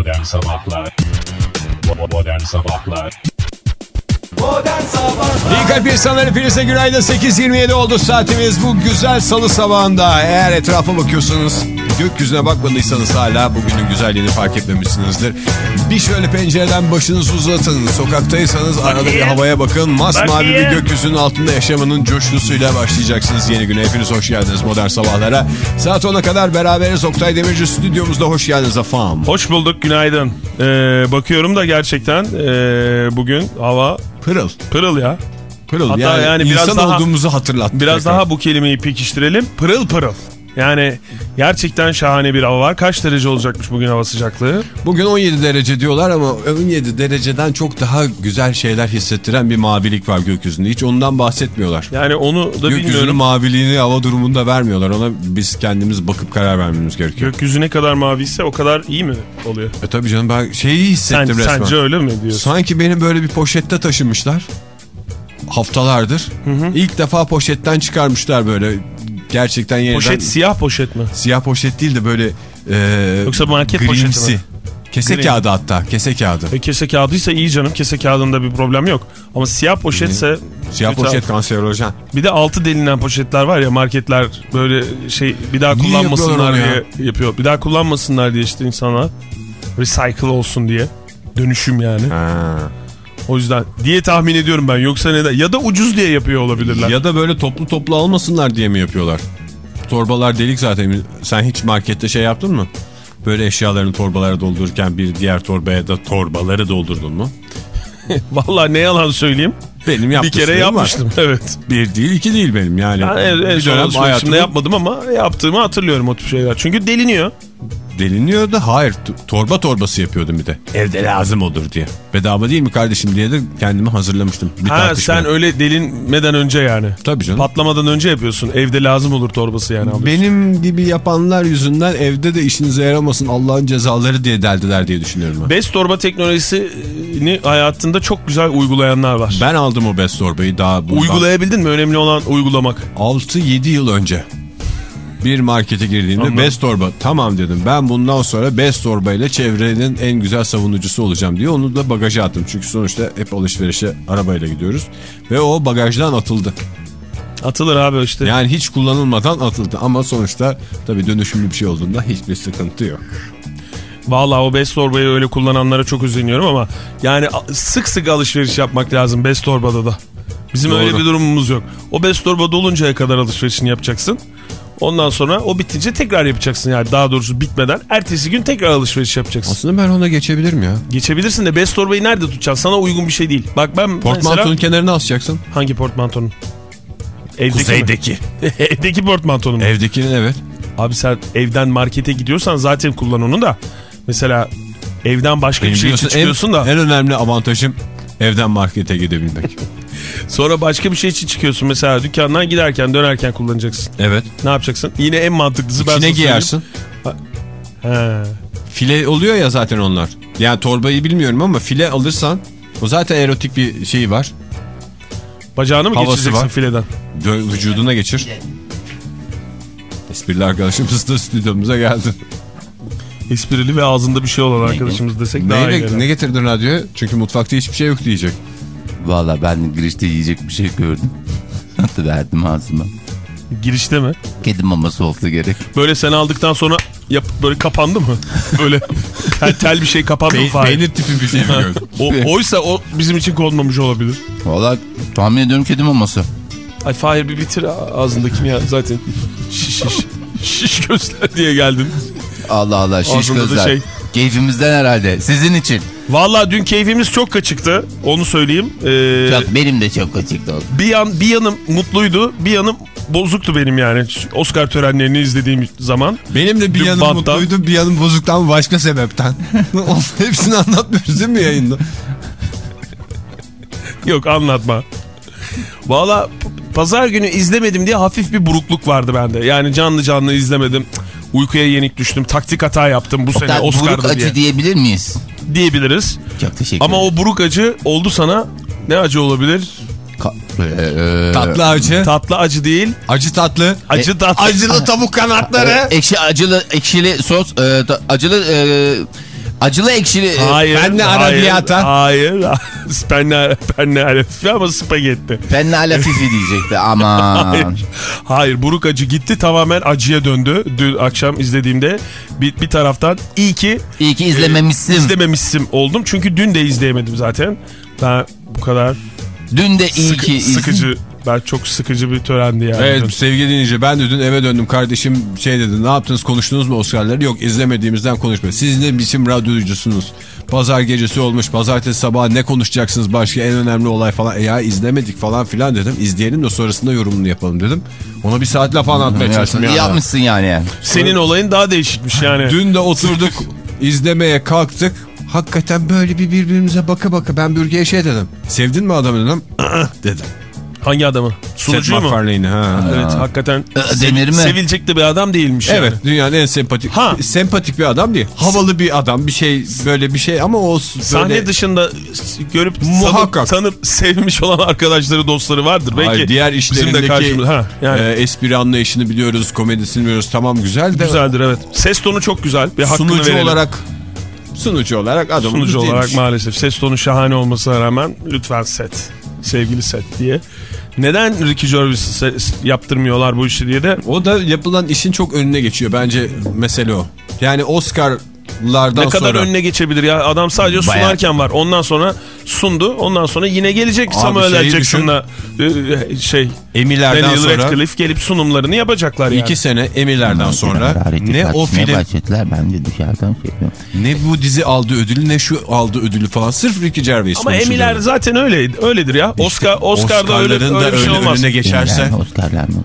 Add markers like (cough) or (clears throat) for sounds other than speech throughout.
Modern Sabahlar. Modern Sabahlar. İyi kalp insanlar hepinize günaydın. 8.27 oldu saatimiz. Bu güzel salı sabahında eğer etrafa bakıyorsanız gökyüzüne bakmadıysanız hala bugünün güzelliğini fark etmemişsinizdir. Bir şöyle pencereden başınızı uzatın. Sokaktaysanız arada bir havaya bakın. Masmavi bir gökyüzünün altında yaşamanın coşkusuyla başlayacaksınız yeni güne. Hepiniz hoş geldiniz modern sabahlara. Saat 10'a kadar beraberiz. Oktay Demirci stüdyomuzda hoş geldiniz afam Hoş bulduk günaydın. Ee, bakıyorum da gerçekten ee, bugün hava pırıl. Pırıl ya. pırıl. Hatta yani, yani biraz insan daha- olduğumuzu hatırlattı Biraz tekrar. daha bu kelimeyi pekiştirelim. Pırıl pırıl. Yani gerçekten şahane bir hava var. Kaç derece olacakmış bugün hava sıcaklığı? Bugün 17 derece diyorlar ama 17 dereceden çok daha güzel şeyler hissettiren bir mavilik var gökyüzünde. Hiç ondan bahsetmiyorlar. Yani onu da Gökyüzünün bilmiyorum. maviliğini hava durumunda vermiyorlar. Ona biz kendimiz bakıp karar vermemiz gerekiyor. Gökyüzü ne kadar maviyse o kadar iyi mi oluyor? E tabii canım ben şeyi Sen, hissettim resmen. sence öyle mi diyorsun? Sanki beni böyle bir poşette taşımışlar. Haftalardır. İlk defa poşetten çıkarmışlar böyle. Gerçekten yeniden. Poşet siyah poşet mi? Siyah poşet değil de böyle e, Yoksa market poşeti grimsi. mi? Kese Gri. kağıdı hatta. Kese kağıdı. E, kese kağıdıysa iyi canım. Kese kağıdında bir problem yok. Ama siyah poşetse... Siyah poşet abi. kanserojen. Bir de altı delinen poşetler var ya marketler böyle şey bir daha Niye kullanmasınlar diye yapıyor. Bir daha kullanmasınlar diye işte insanlar recycle olsun diye. Dönüşüm yani. Ha. O yüzden diye tahmin ediyorum ben. Yoksa neden? Ya da ucuz diye yapıyor olabilirler. Ya da böyle toplu toplu almasınlar diye mi yapıyorlar? Torbalar delik zaten. Sen hiç markette şey yaptın mı? Böyle eşyalarını torbalara doldururken bir diğer torbaya da torbaları doldurdun mu? (laughs) Vallahi ne yalan söyleyeyim. Benim Bir yapmıştım. kere (laughs) yapmıştım. Evet. Bir değil iki değil benim yani. Ben en, en bir dönem hayatımda yapmadım ama yaptığımı hatırlıyorum o tip şeyler. Çünkü deliniyor. Deliniyor da hayır torba torbası yapıyordum bir de. Evde lazım olur diye. Bedava değil mi kardeşim diye de kendimi hazırlamıştım. Bir Ha tartışma. sen öyle delinmeden önce yani. Tabii canım. Patlamadan önce yapıyorsun. Evde lazım olur torbası yani. alıyorsun. Benim gibi yapanlar yüzünden evde de işinize yaramasın Allah'ın cezaları diye deldiler diye düşünüyorum ben. Bez torba teknolojisini hayatında çok güzel uygulayanlar var. Ben aldım o bez torbayı daha bundan Uygulayabildin mi? Önemli olan uygulamak. 6-7 yıl önce bir markete girdiğimde Anladım. bez torba tamam dedim ben bundan sonra bez torbayla çevrenin en güzel savunucusu olacağım diye onu da bagaja attım. Çünkü sonuçta hep alışverişe arabayla gidiyoruz ve o bagajdan atıldı. Atılır abi işte. Yani hiç kullanılmadan atıldı ama sonuçta tabii dönüşümlü bir şey olduğunda hiçbir sıkıntı yok. Vallahi o bez torbayı öyle kullananlara çok üzülüyorum ama yani sık sık alışveriş yapmak lazım bez torbada da. Bizim Doğru. öyle bir durumumuz yok. O bez torba doluncaya kadar alışverişini yapacaksın. Ondan sonra o bitince tekrar yapacaksın yani daha doğrusu bitmeden. Ertesi gün tekrar alışveriş yapacaksın. Aslında ben ona geçebilirim ya. Geçebilirsin de bez torbayı nerede tutacaksın? Sana uygun bir şey değil. Bak ben Portmantonun mesela... kenarına asacaksın. Hangi portmantonun? Evdeki? Kuzeydeki. (laughs) Evdeki portmantonun mu? Evdekinin evet. Abi sen evden markete gidiyorsan zaten kullan onu da. Mesela evden başka Benim bir şey için biliyorsun en, çıkıyorsun da. en önemli avantajım evden markete gidebilmek. (laughs) Sonra başka bir şey için çıkıyorsun. Mesela dükkandan giderken dönerken kullanacaksın. evet. Ne yapacaksın? Yine en mantıklısı ben İçine giyersin. He. File oluyor ya zaten onlar. Yani torbayı bilmiyorum ama file alırsan o zaten erotik bir şey var. Bacağını mı Havası geçireceksin var. fileden? Dö- vücuduna geçir. Esprili arkadaşımız da stüdyomuza geldi. Esprili ve ağzında bir şey olan arkadaşımız desek daha iyi. Ne getirdin radyoya? Çünkü mutfakta hiçbir şey yok diyecek. Valla ben girişte yiyecek bir şey gördüm. Hatta verdim ağzıma. Girişte mi? Kedi maması olsa gerek. Böyle sen aldıktan sonra yap, böyle kapandı mı? (laughs) Böyle tel, tel bir şey kapandı mı? Fahir? peynir tipi bir şey mi gördün? (laughs) O, oysa o bizim için konmamış olabilir. Valla tahmin ediyorum kedi maması. Ay Fahir bir bitir ağzındakini ya zaten. Şiş şiş. Şiş gözler diye geldin. Allah Allah şiş Ağzında da gözler. şey. Keyfimizden herhalde. Sizin için. Vallahi dün keyfimiz çok kaçıktı. Onu söyleyeyim. Ee, Çok, benim de çok açıktı oldu. bir yan bir yanım mutluydu, bir yanım bozuktu benim yani. Oscar törenlerini izlediğim zaman. Benim de bir yanım banttan- mutluydu bir yanım bozuktan başka sebepten. (laughs) Hepsini anlatmıyoruz değil mi yayında? Yok anlatma. Valla pazar günü izlemedim diye hafif bir burukluk vardı bende. Yani canlı canlı izlemedim. Uykuya yenik düştüm. Taktik hata yaptım bu sene Hatta buruk Oscar'da acı diye. diyebilir miyiz? Diyebiliriz. Çok teşekkür Ama ederim. o buruk acı oldu sana. Ne acı olabilir? Ka- Ee, Tatlı acı. Tatlı acı değil. Acı tatlı. Acı tatlı. Acılı tavuk kanatları. Ekşi acılı ekşili sos, e, acılı e, Acılı ekşili. Hayır. Penne hayır, arrabbiata. Hayır. (laughs) penne, penne arrabbiata ama spagetti. Penne ala fifi diyecekti (laughs) aman. Hayır. Hayır buruk acı gitti tamamen acıya döndü. Dün akşam izlediğimde bir, bir taraftan iyi ki İyi ki izlememişsin. izlememişsim oldum. Çünkü dün de izleyemedim zaten. Ben bu kadar Dün de iyi sıkı- ki iz- sıkıcı ben çok sıkıcı bir törendi yani. Evet Dün. sevgili dinleyici ben de dün eve döndüm kardeşim şey dedi ne yaptınız konuştunuz mu Oscar'ları yok izlemediğimizden konuşmuyor. Siz ne biçim radyocusunuz pazar gecesi olmuş pazartesi sabahı ne konuşacaksınız başka en önemli olay falan e ya izlemedik falan filan dedim izleyelim de sonrasında yorumunu yapalım dedim. Ona bir saat laf anlatmaya çalıştım İyi ya. yapmışsın yani. Senin olayın daha değişikmiş yani. Dün de oturduk (laughs) izlemeye kalktık. Hakikaten böyle bir birbirimize baka baka ben Bürge'ye şey dedim. Sevdin mi adamı dedim. (clears throat) Dedim. Hangi adamı? Sunucuyu mu? MacFarlane'i ha. Evet hakikaten demir mi? sevilecek de bir adam değilmiş Evet yani. dünyanın en sempatik Ha. sempatik bir adam değil. Havalı bir adam bir şey böyle bir şey ama o böyle Sahne dışında görüp Muhakkak. tanıp, tanıp sevmiş olan arkadaşları dostları vardır. Belki Hayır, diğer bizim de işlerindeki karşımız- ha, yani. e, espri anlayışını biliyoruz, komedisini biliyoruz. Tamam güzel de Güzeldir evet. Ses tonu çok güzel. Bir hakkını sunucu verelim. olarak sunucu olarak adamımız sunucu değilmiş. olarak maalesef ses tonu şahane olmasına rağmen lütfen set. Sevgili set diye. Neden Ricky Gervais se- yaptırmıyorlar bu işi diye de O da yapılan işin çok önüne geçiyor bence mesele o. Yani Oscar'lardan ne kadar sonra önüne geçebilir ya. Adam sadece Bayağı. sunarken var. Ondan sonra sundu. Ondan sonra yine gelecek Samuel şeyi L. Jackson'la e, şey Emilerden Daniel sonra Radcliffe gelip sunumlarını yapacaklar yani. iki sene Emilerden sonra ne o film ben de dışarıdan şey yapıyorum. ne bu dizi aldı ödülü ne şu aldı ödülü falan sırf Ricky Gervais Ama. Emiler zaten öyle öyledir ya. Oscar Oscar'da öyle, öyle bir şey olmaz. önüne geçerse Yani Oscar'lar mı?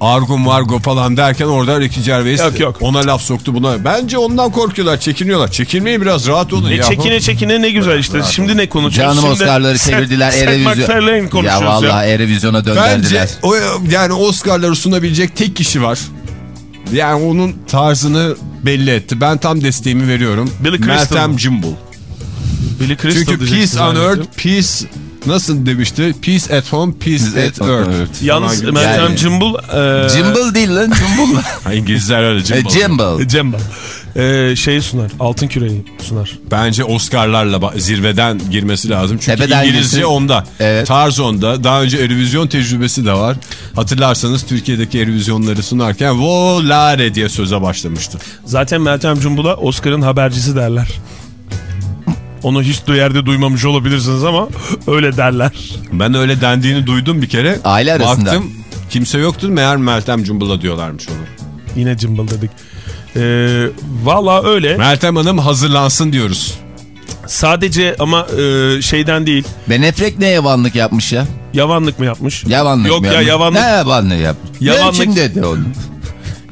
Argo Margo falan derken orada Ricky Gervais Yok, yok. ona laf soktu buna. Bence ondan korkuyorlar çekiniyorlar. Çekinmeyin biraz rahat olun E ya. çekine çekine ne güzel işte. Şimdi ne konuşuyoruz? Canım Oscar'ları çevirdiler Seth Erevizyon. Ya vallahi Erevizyon'a Bence döndürdüler. o, yani Oscar'ları sunabilecek tek kişi var. Yani onun tarzını belli etti. Ben tam desteğimi veriyorum. Billy Crystal Meltem. Billy Crystal Çünkü peace on earth, peace nasıl demişti? Peace at home, peace, at at earth. earth. Yalnız. Meltem Yani- Jimble... E, Jimble değil lan Jumble. (laughs) Ha, İngilizler öyle E, Jimble. Jimble. E, şeyi sunar. Altın küreyi sunar. Bence Oscar'larla zirveden girmesi lazım. Çünkü Tepeden İngilizce girsin. onda. Evet. Tarz onda. Daha önce Erivizyon tecrübesi de var. Hatırlarsanız Türkiye'deki Erivizyonları sunarken Volare diye söze başlamıştı. Zaten Meltem Cumbul'a Oscar'ın habercisi derler. (laughs) Onu hiç yerde duymamış olabilirsiniz ama öyle derler. Ben öyle dendiğini duydum bir kere. Aile arasında. Baktım kimse yoktu meğer Meltem Cumbul'a diyorlarmış onu. Yine Cımbıl dedik. Ee, Valla öyle. Meltem Hanım hazırlansın diyoruz. Sadece ama e, şeyden değil. Benefrek ne yavanlık yapmış ya? Yavanlık mı yapmış? Yavanlık Yok mı ya yapmış? yavanlık, Ne yavanlık yapmış? Yavanlık- Yavanlık. dedi onu.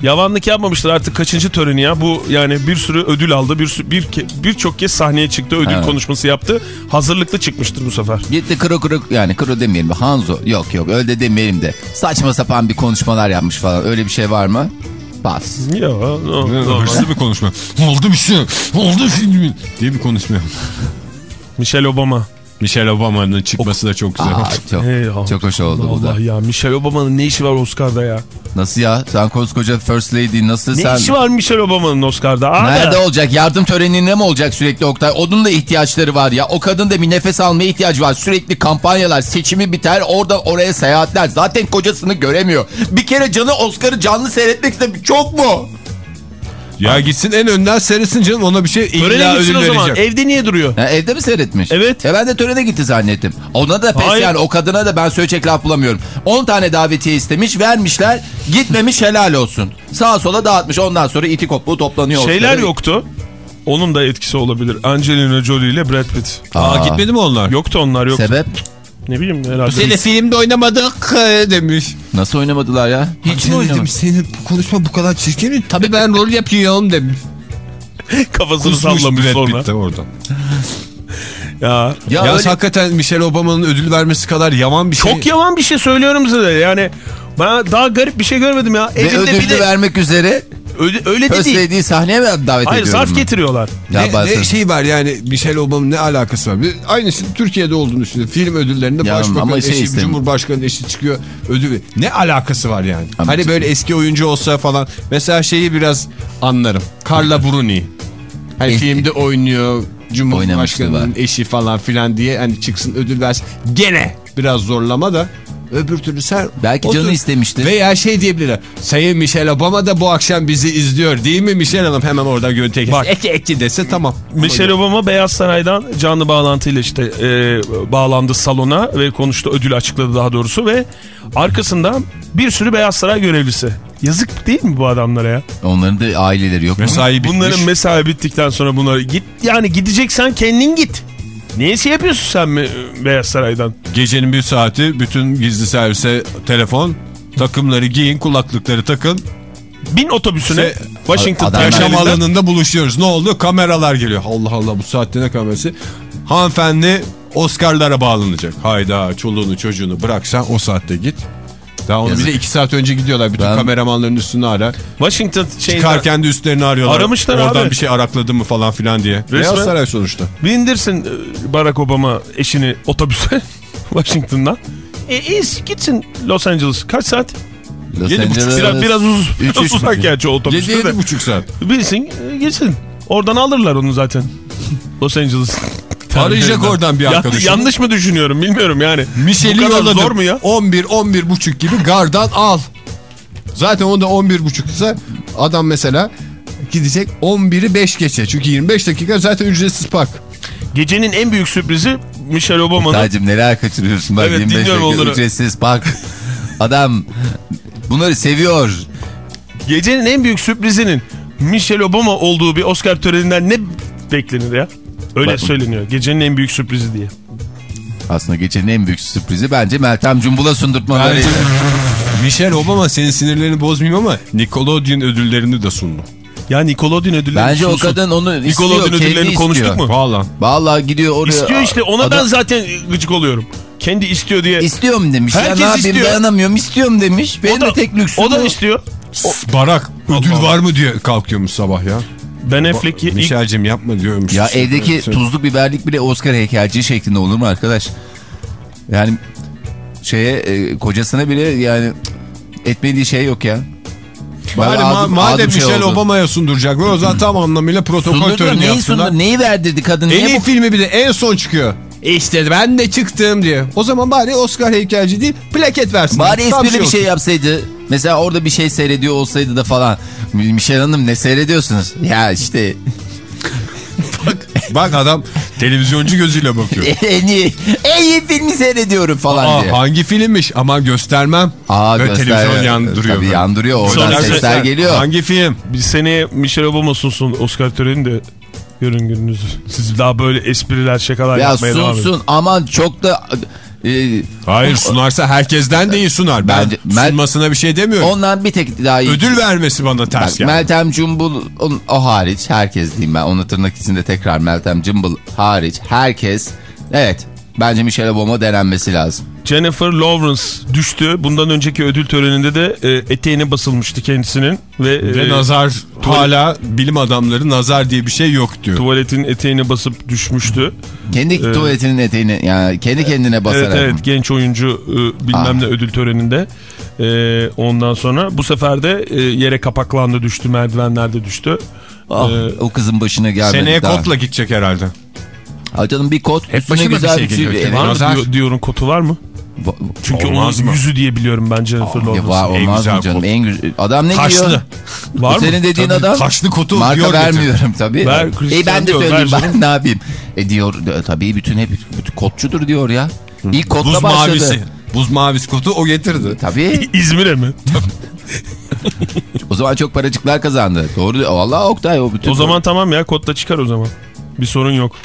yavanlık yapmamışlar artık kaçıncı töreni ya. Bu yani bir sürü ödül aldı. Bir sürü- bir birçok kez sahneye çıktı. Ödül Evet. konuşması yaptı. Hazırlıklı çıkmıştır bu sefer. Gitti kuru kuru yani kuru demeyelim Hanzo yok yok öyle de demeyelim de saçma sapan bir konuşmalar yapmış falan öyle bir şey var mı? Bas. Ya, no, no. Hırslı bir konuşma. Oldu bir şey. Oldu filmin. Diye bir konuşma. Michelle Obama. Michelle Obama'nın çıkması da çok güzel. Aa, çok, Hey, Allah. çok hoş oldu bu da. Allah ya Michelle Obama'nın ne işi var Oscar'da ya? Nasıl ya? Sen koskoca First Lady nasıl Ne sen? işi var Michelle Obama'nın Oscar'da? Aa, Nerede olacak? Yardım töreninde mi olacak sürekli Oktay? Onun da ihtiyaçları var ya. O kadın da bir nefes almaya ihtiyacı var. Sürekli kampanyalar, seçimi biter, orada oraya seyahatler. Zaten kocasını göremiyor. Bir kere canı Oscar'ı canlı seyretmek istemiyor. Çok mu? Ya gitsin en önden seyretsin canım ona bir şey illa Törene gitsin ödül o zaman. verecek. Evde niye duruyor? Ha, evde mi seyretmiş? Evet. E ben de törene gitti zannettim. Ona da pes Hayır. yani o kadına da ben söyleyecek laf bulamıyorum. 10 tane davetiye istemiş vermişler gitmemiş helal olsun. Sağa sola dağıtmış ondan sonra iti kopluğu toplanıyor. Şeyler Oscar'ı. yoktu. Onun da etkisi olabilir. Angelina Jolie ile Brad Pitt. Aa, gitmedi mi onlar? Yoktu onlar yoktu. Sebep? Ne bileyim herhalde. Seni filmde oynamadık e, demiş. Nasıl oynamadılar ya? Hiç mi oynamadı? Senin konuşma bu kadar çirkin mi? Tabii ben rol yapıyorum demiş. (laughs) Kafasını Kusmuş sallamış sonra. Pitt de orada. (laughs) Ya. Ya Ya öyle- hakikaten Michelle Obama'nın ödül vermesi kadar yaman bir şey. Çok yaman bir şey söylüyorum size. Yani ben daha garip bir şey görmedim ya. Ve ödülü bir de vermek üzere öyle, öyle de First değil. Sahneye mi davet Hayır ediyorum? zarf getiriyorlar. Ya Ne, ne şey var yani Michelle Obama'nın ne alakası var? Bir- Aynısı Türkiye'de olduğunu düşünün. Film ödüllerinde Ya başbakan ama şey eşi, cumhurbaşkanı eşi çıkıyor ödül. Ne alakası var yani? Ama hani böyle eski oyuncu olsa falan. Mesela şeyi biraz anlarım. Carla Bruni. Hani Eh, filmde oynuyor Cumhurbaşkanı'nın eşi falan filan diye hani çıksın ödül versin. Gene biraz zorlama da öbür türlü sen Belki canı istemiştir. Veya şey diyebilirler. Sayın Michelle Obama da bu akşam bizi izliyor değil mi Michelle Hanım? Hemen oradan görüntüye Bak. Eki eki dese tamam. Michelle Obama Beyaz Saray'dan canlı bağlantıyla işte e, bağlandı salona ve konuştu ödülü açıkladı daha doğrusu ve arkasında bir sürü Beyaz Saray görevlisi. Yazık değil mi bu adamlara ya? Onların da aileleri yok mu? Mesai bitmiş. Bunların mesai bittikten sonra bunları git yani gideceksen kendin git. Neyse yapıyorsun sen mi Beyaz Saray'dan? Gecenin bir saati bütün gizli servise telefon. Takımları giyin, kulaklıkları takın. Bin otobüsüne Se- Washington Yaşam alanında buluşuyoruz. Ne oldu? Kameralar geliyor. Allah Allah bu saatte ne kamerası? Hanımefendi Oscar'lara bağlanacak. Hayda çoluğunu çocuğunu bıraksan o saatte git. Daha onu de iki saat önce gidiyorlar. Bütün Ben- kameramanların üstünü ara. Washington şeyinden Çıkarken de üstlerini arıyorlar. Aramışlar Oradan abi. bir şey arakladı mı falan filan diye. Beyaz Saray sonuçta. bindirsin e, Barack Obama eşini otobüse (laughs) Washington'dan. E, is, gitsin Los Angeles. Kaç saat? Los Yedi buçuk, Angeles. Biraz, uz Üç, biraz üç uzak buçuk. gerçi otobüste 7 de. buçuk saat. Bilsin e, gitsin. Oradan alırlar onu zaten. (laughs) Los Angeles. Arayacak oradan bir Ya- arkadaşım. yanlış mı düşünüyorum bilmiyorum yani. Michel'i yolladım. zor mu ya? 11 11 buçuk gibi gardan al. Zaten o da 11 buçuksa adam mesela gidecek 11'i 5 geçe. Çünkü 25 dakika zaten ücretsiz park. Gecenin en büyük sürprizi Michelle Obama'nın. Tacım neler kaçırıyorsun bak Evet, 25 dinliyorum dakika onları. ücretsiz bak. Adam bunları seviyor. Gecenin en büyük sürprizinin Michelle Obama olduğu bir Oscar töreninden ne beklenir ya? Öyle Bak- söyleniyor. Gecenin en büyük sürprizi diye. Aslında gecenin en büyük sürprizi bence Meltem Cumbul'a sundurtmaları. Michelle Obama senin sinirlerini bozmayayım ama Nickelodeon ödüllerini de sundu. Ya Nickelodeon ödülleri Bence o sunsun. kadın onu istiyor. Nickelodeon ödüllerini istiyor. konuştuk mu? Valla. Vallahi gidiyor oraya. İstiyor işte ona Adam- ben zaten gıcık oluyorum. Kendi istiyor diye. İstiyorum demiş. ya, Herkes ne yapayım istiyor. dayanamıyorum istiyorum demiş. Benim o da, de tek lüksüm o da istiyor. Barak ödül var mı diye kalkıyormuş sabah ya. Ben Affleck ilk Michel'cim yapma diyormuş. Ya evdeki tuzlu biberlik bile Oscar heykelci şeklinde olur mu arkadaş? Yani şeye e, kocasına bile yani etmediği şey yok ya. Yani Bak, ma- ağzım- madem ağzım şey Michelle. Obama'ya sunduracaklar o zaman tam anlamıyla protokol Sundurdular, töreni neyi yapsınlar. sundur, neyi verdirdi kadın? En iyi bu filmi bir de en son çıkıyor. İşte ben de çıktım diye. O zaman bari Oscar heykelci değil plaket versin. Bari esprili bir şey yapsaydı. Mesela orada bir şey seyrediyor olsaydı da falan. Michelle Hanım ne seyrediyorsunuz? Ya işte Bak adam televizyoncu gözüyle bakıyor. (laughs) en iyi, en iyi filmi seyrediyorum falan diye. Aa, hangi filmmiş? Aman göstermem. Aa, göster- televizyon yandırıyor. Tabii böyle. yandırıyor. Oradan Sonra sesler sesler- geliyor. Hangi film? bir seneye Michelle Obama sunsun Oscar töreni de görün gününüzü. Siz daha böyle espriler şakalar Ya yapmaya devam edin. sunsun aman çok da e, Hayır sunarsa herkesten de iyi sunar. Ben Mel- sunmasına bir şey demiyorum. ondan bir tek daha iyi. Ödül vermesi bana ters Bak. Meltem Cumbul o, o hariç herkes diyeyim ben onu tırnak içinde tekrar Meltem Cumbul hariç herkes evet bence Michelle Obama denenmesi lazım. Jennifer Lawrence düştü. Bundan önceki ödül töreninde de e, eteğine basılmıştı kendisinin. Ve, Ve e, nazar hala bilim adamları nazar diye bir şey yok diyor. tuvaletin eteğine basıp düşmüştü. Kendi tuvaletinin eteğini yani kendi kendine basarak. Evet evet genç oyuncu e, bilmem Ah. ne ödül töreninde. E, ondan sonra bu sefer de e, yere kapaklandı düştü merdivenlerde düştü. Ah, Ee, o kızın başına gelmedi Seneye daha. kotla gidecek herhalde. Ha canım bir kot üstüne başıma bir güzel şey bir şey. geliyor. Evet. Var mı diyor, diyorun kotu var mı? Va- Çünkü Olmaz onun mı? yüzü diye biliyorum ben Jennifer var, Lawrence'ın. en olmaz güzel mı canım? kot. En güzel. Adam ne Taşlı. giyiyor? Var mı? Senin dediğin Tabii, adam. taşlı kotu Marka Dior getir. vermiyorum tabii. Ver, e ben de söyleyeyim ben ne yapayım? E diyor e, tabii bütün hep bütün kotçudur diyor ya. İlk kotla Buz başladı. mavisi. Buz mavisi kotu o getirdi. Tabii. (laughs) İzmir'e mi? O zaman çok paracıklar kazandı. Doğru. diyor. Vallahi Oktay o bütün. o zaman tamam ya kotla çıkar o zaman. Bir sorun yok.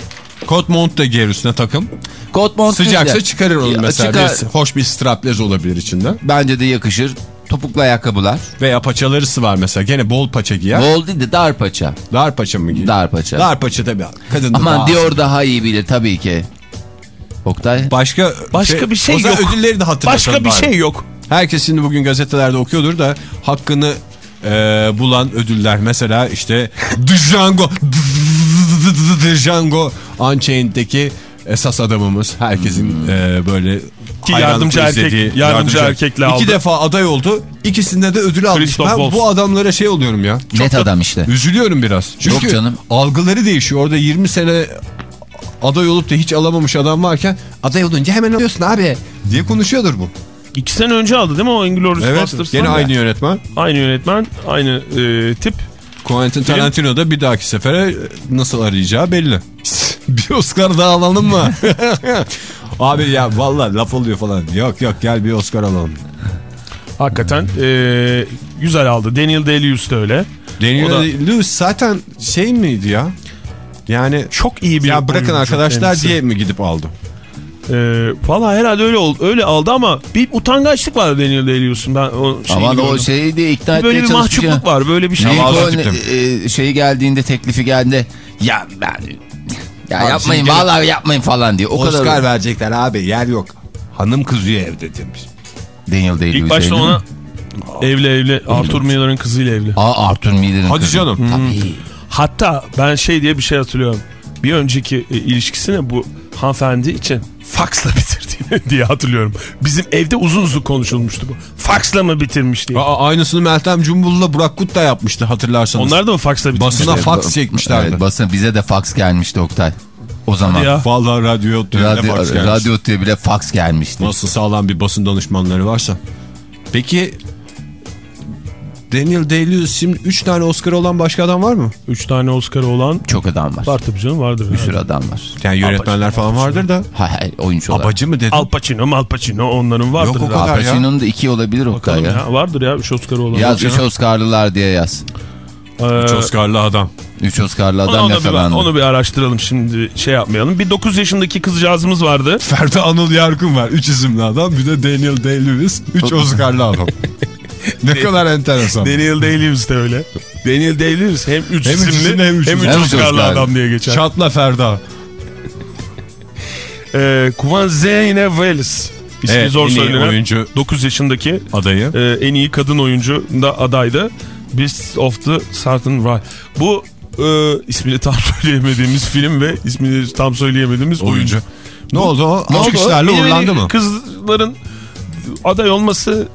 Kot mont da giyer üstüne takım. kot mont Sıcaksa de- çıkarır onu mesela. çıkar. Bir, hoş bir straplez olabilir içinde. Bence de yakışır. Topuklu ayakkabılar. Veya paçalarısı var mesela. Gene bol paça giyer. Bol değil de dar paça. Dar paça mı giyer? Dar paça. Dar paça tabii. Kadın da Aman daha- Dior daha iyi bilir tabii ki. Oktay. Başka, Başka bir şey o zaman yok. ödülleri de hatırlatalım Başka bir bari. şey yok. Herkes şimdi bugün gazetelerde okuyordur da hakkını e, bulan ödüller. Mesela işte Django (laughs) Django Unchained'deki esas adamımız. Herkesin e, böyle Ki yardımcı erkek- izlediği yardımcı erkekle İki aldı. defa aday oldu. İkisinde de ödül almış. Christoph Ben Waltz. bu adamlara şey oluyorum ya. Net adam işte. Üzülüyorum biraz. Çünkü Yok canım. algıları değişiyor. Orada 20 sene aday olup da hiç alamamış adam varken aday olunca hemen alıyorsun abi diye konuşuyordur bu. İki sene önce aldı değil mi o Inglourious Evet. Basterds'tan? Gene aynı yönetmen. Aynı yönetmen, aynı e, tip. Quentin Tarantino da bir dahaki sefere nasıl arayacağı belli. (laughs) bir Oscar daha alalım mı? (laughs) Abi ya vallahi laf oluyor falan. Yok yok gel bir Oscar alalım. Hakikaten e, güzel aldı. Daniel Day-Lewis de öyle. Daniel da- Lewis zaten şey miydi ya? Yani Çok iyi bir ya bırakın arkadaşlar kendisi. diye mi gidip aldı? E, Valla herhalde öyle oldu, öyle aldı ama bir utangaçlık var Daniel Day-Lewis'in. Ben o şeyini Ama o şeyi de ikna Böyle etmeye bir çalışmış ya. mahcupluk var. Böyle bir şey. Lincoln tiptim. e, şeyi geldiğinde teklifi geldiğinde ya ben ya Abi yapmayın şimdi vallahi yapmayın falan diye. O Oscar kadar verecekler abi yer yok. Hanım kızıyor evde demiş. Daniel Day-Lewis. İlk başta değil mi? ona evli evli. Arthur Miller'ın kızıyla evli. Aa Arthur Miller'ın Hadi kızı. canım. Tabii. Hatta ben şey diye bir şey hatırlıyorum. Bir önceki e, ilişkisini bu hanımefendi için faksla bitirdiğini (laughs) diye hatırlıyorum. Bizim evde uzun uzun konuşulmuştu bu. Faksla mı bitirmiş diye. Aa, aynısını Meltem Cumbul'la Burak Kut da yapmıştı hatırlarsanız. Onlar da mı faksla bitirmiş? Basına faks çekmişlerdi. Evet, basın bize de fax gelmişti Oktay. O zaman. ya. Vallahi radyo Radyo, faks gelmiş. radyo diye bile fax gelmişti. Nasıl sağlam bir basın danışmanları varsa. Peki Daniel Day-Lewis şimdi 3 tane Oscar olan başka adam var mı? Üç tane Oscar'ı olan Çok adam var. var tabii canım vardır. Bir sürü adam var. Yani yönetmenler falan vardır da. Hayır hayır oyuncu olarak. Abacı mı dedin? Al Pacino, Mal Pacino onların vardır. Yok o ya. kadar. Al Pacino'nun da iki olabilir Oktay Bakalım ya. ya. Vardır ya 3 Oscar'ı olan. Yaz Yok 3 canım. Oscar'lılar diye yaz. Ee, 3 Oscar'lı adam. 3 Oscar'lı adam onu, bir, yakalandı. onu bir araştıralım şimdi şey yapmayalım. Bir 9 yaşındaki kızcağızımız vardı. Ferdi Anıl Yarkın var. 3 isimli adam. Bir de Daniel Day-Lewis. 3 (laughs) Oscar'lı adam. Ne kadar enteresan. Daniel Day-Lewis de öyle. Daniel Day-Lewis hem 3 Hem üç isimli isimli, hem üç hem 3 isimli. Hem Oscar'lı adam diye geçer. Çatla Ferda. Ee, Kuvan Zeynep Wells. İsmi Evet, zor söylenen. oyuncu 9 yaşındaki adayı. e, en iyi kadın oyuncu da adaydı. Beast of the Southern Wild. Bu e, ismini tam (laughs) söyleyemediğimiz film ve ismini tam söyleyemediğimiz oyuncu. Ne oldu o? Alkışlarla uğurlandı mı? Kızların aday olması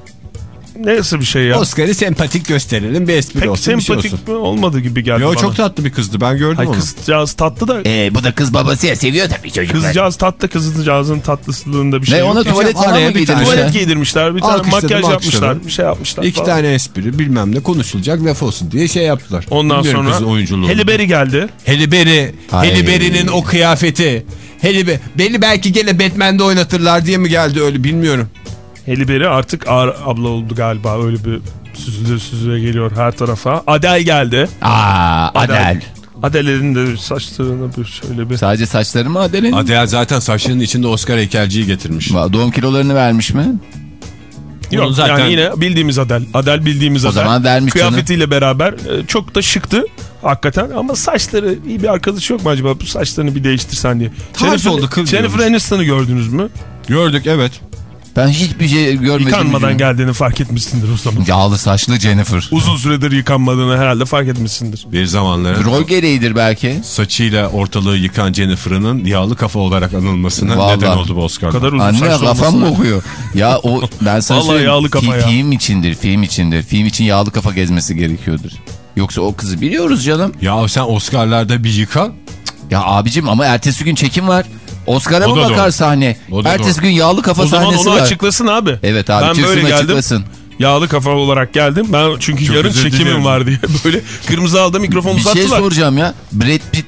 nasıl bir şey ya? Oscar'ı sempatik gösterelim. Bir espri Pek olsun. bir şey sempatik olsun. mi olmadı gibi geldi Yo, bana. çok tatlı bir kızdı. Ben gördüm Ay onu. kızcağız tatlı da Ee, bu da kız babası ya seviyor tabii çocuklar. kızcağız tatlı kızcağızın tatlısılığında bir şey Ne yok. ona tuvalet falan araya mı bir tane giydirmişler? Tuvalet giydirmişler, bir tane Alkışladım, makyaj yapmışlar, bir şey yapmışlar. İki falan. tane espri bilmem ne konuşulacak laf olsun diye şey yaptılar. Ondan Bilmiyorum sonra kızın. Halle Berry geldi. Halle Berry'nin o kıyafeti. Berry. Beni belki gene Batman'de oynatırlar diye mi geldi öyle bilmiyorum. Halle Berry artık ağır abla oldu galiba. Öyle bir süzüle süzüle geliyor her tarafa. Adel geldi. Aa Adel. Adel'in de saçlarına bir şöyle bir... Sadece saçları mı Adel'in? Adel zaten saçlarının içinde Oscar heykelciyi getirmiş. Doğum kilolarını vermiş mi? Yok Onun zaten- yani yine bildiğimiz Adel. Adel bildiğimiz O Adel. zaman vermiş Kıyafetiyle beraber e, çok da şıktı. Hakikaten ama saçları iyi bir arkadaş yok mu acaba bu saçlarını bir değiştirsen diye. Tarz oldu, kıl Jennifer. Aniston'u gördünüz mü? Gördük evet. Ben hiçbir şey görmedim. Yıkanmadan geldiğini fark etmişsindir o zaman. Yağlı saçlı Jennifer. Uzun süredir yıkanmadığını herhalde fark etmişsindir. Bir zamanların Rol gereğidir belki. saçıyla ortalığı yıkan Jennifer'ın yağlı kafa olarak anılmasına Vallahi. neden oldu bu Oscar'da. Kadar uzun Anne kafam mı okuyor? Ya o ben sana Vallahi yağlı kafa fi- ya. Film içindir, film içindir. Film için yağlı kafa gezmesi gerekiyordur. Yoksa o kızı biliyoruz canım. Ya sen Oscar'larda bir yıka. Ya abicim ama ertesi gün çekim var. Oscar'a mı bakar doğru. sahne? Ertesi doğru. gün yağlı kafa O zaman sahnesi onu var. açıklasın abi. Evet abi ben çıksın böyle geldim. açıklasın. Yağlı kafa olarak geldim. Ben çünkü Çok yarın çekimim dilerim. var diye (laughs) böyle kırmızı aldı mikrofonu Bir şey uzattılar. soracağım ya. Brad Pitt,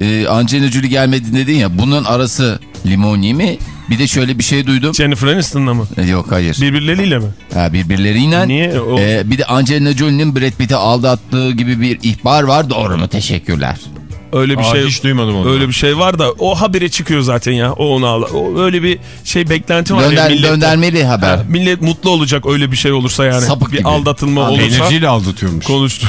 e, Angelina Jolie gelmedi dedin ya. Bunun arası limoni mi? Bir de şöyle bir şey duydum. Jennifer Aniston'la mı? E, yok hayır. Birbirleriyle mi? Ha, birbirleriyle. Niye? O- E, bir de Angelina Jolie'nin Brad Pitt'i aldattığı gibi bir ihbar var. Doğru mu? Teşekkürler. Öyle bir Aa, şey. hiç duymadım onu. Öyle bir şey var da o habere çıkıyor zaten ya. O onu al. O öyle bir şey beklenti var ya Gönder, milletten. göndermeli haber. Ha, millet mutlu olacak öyle bir şey olursa yani. Sapık bir gibi. aldatılma Ha, olursa Enerjiyle aldatıyormuş. konuştum.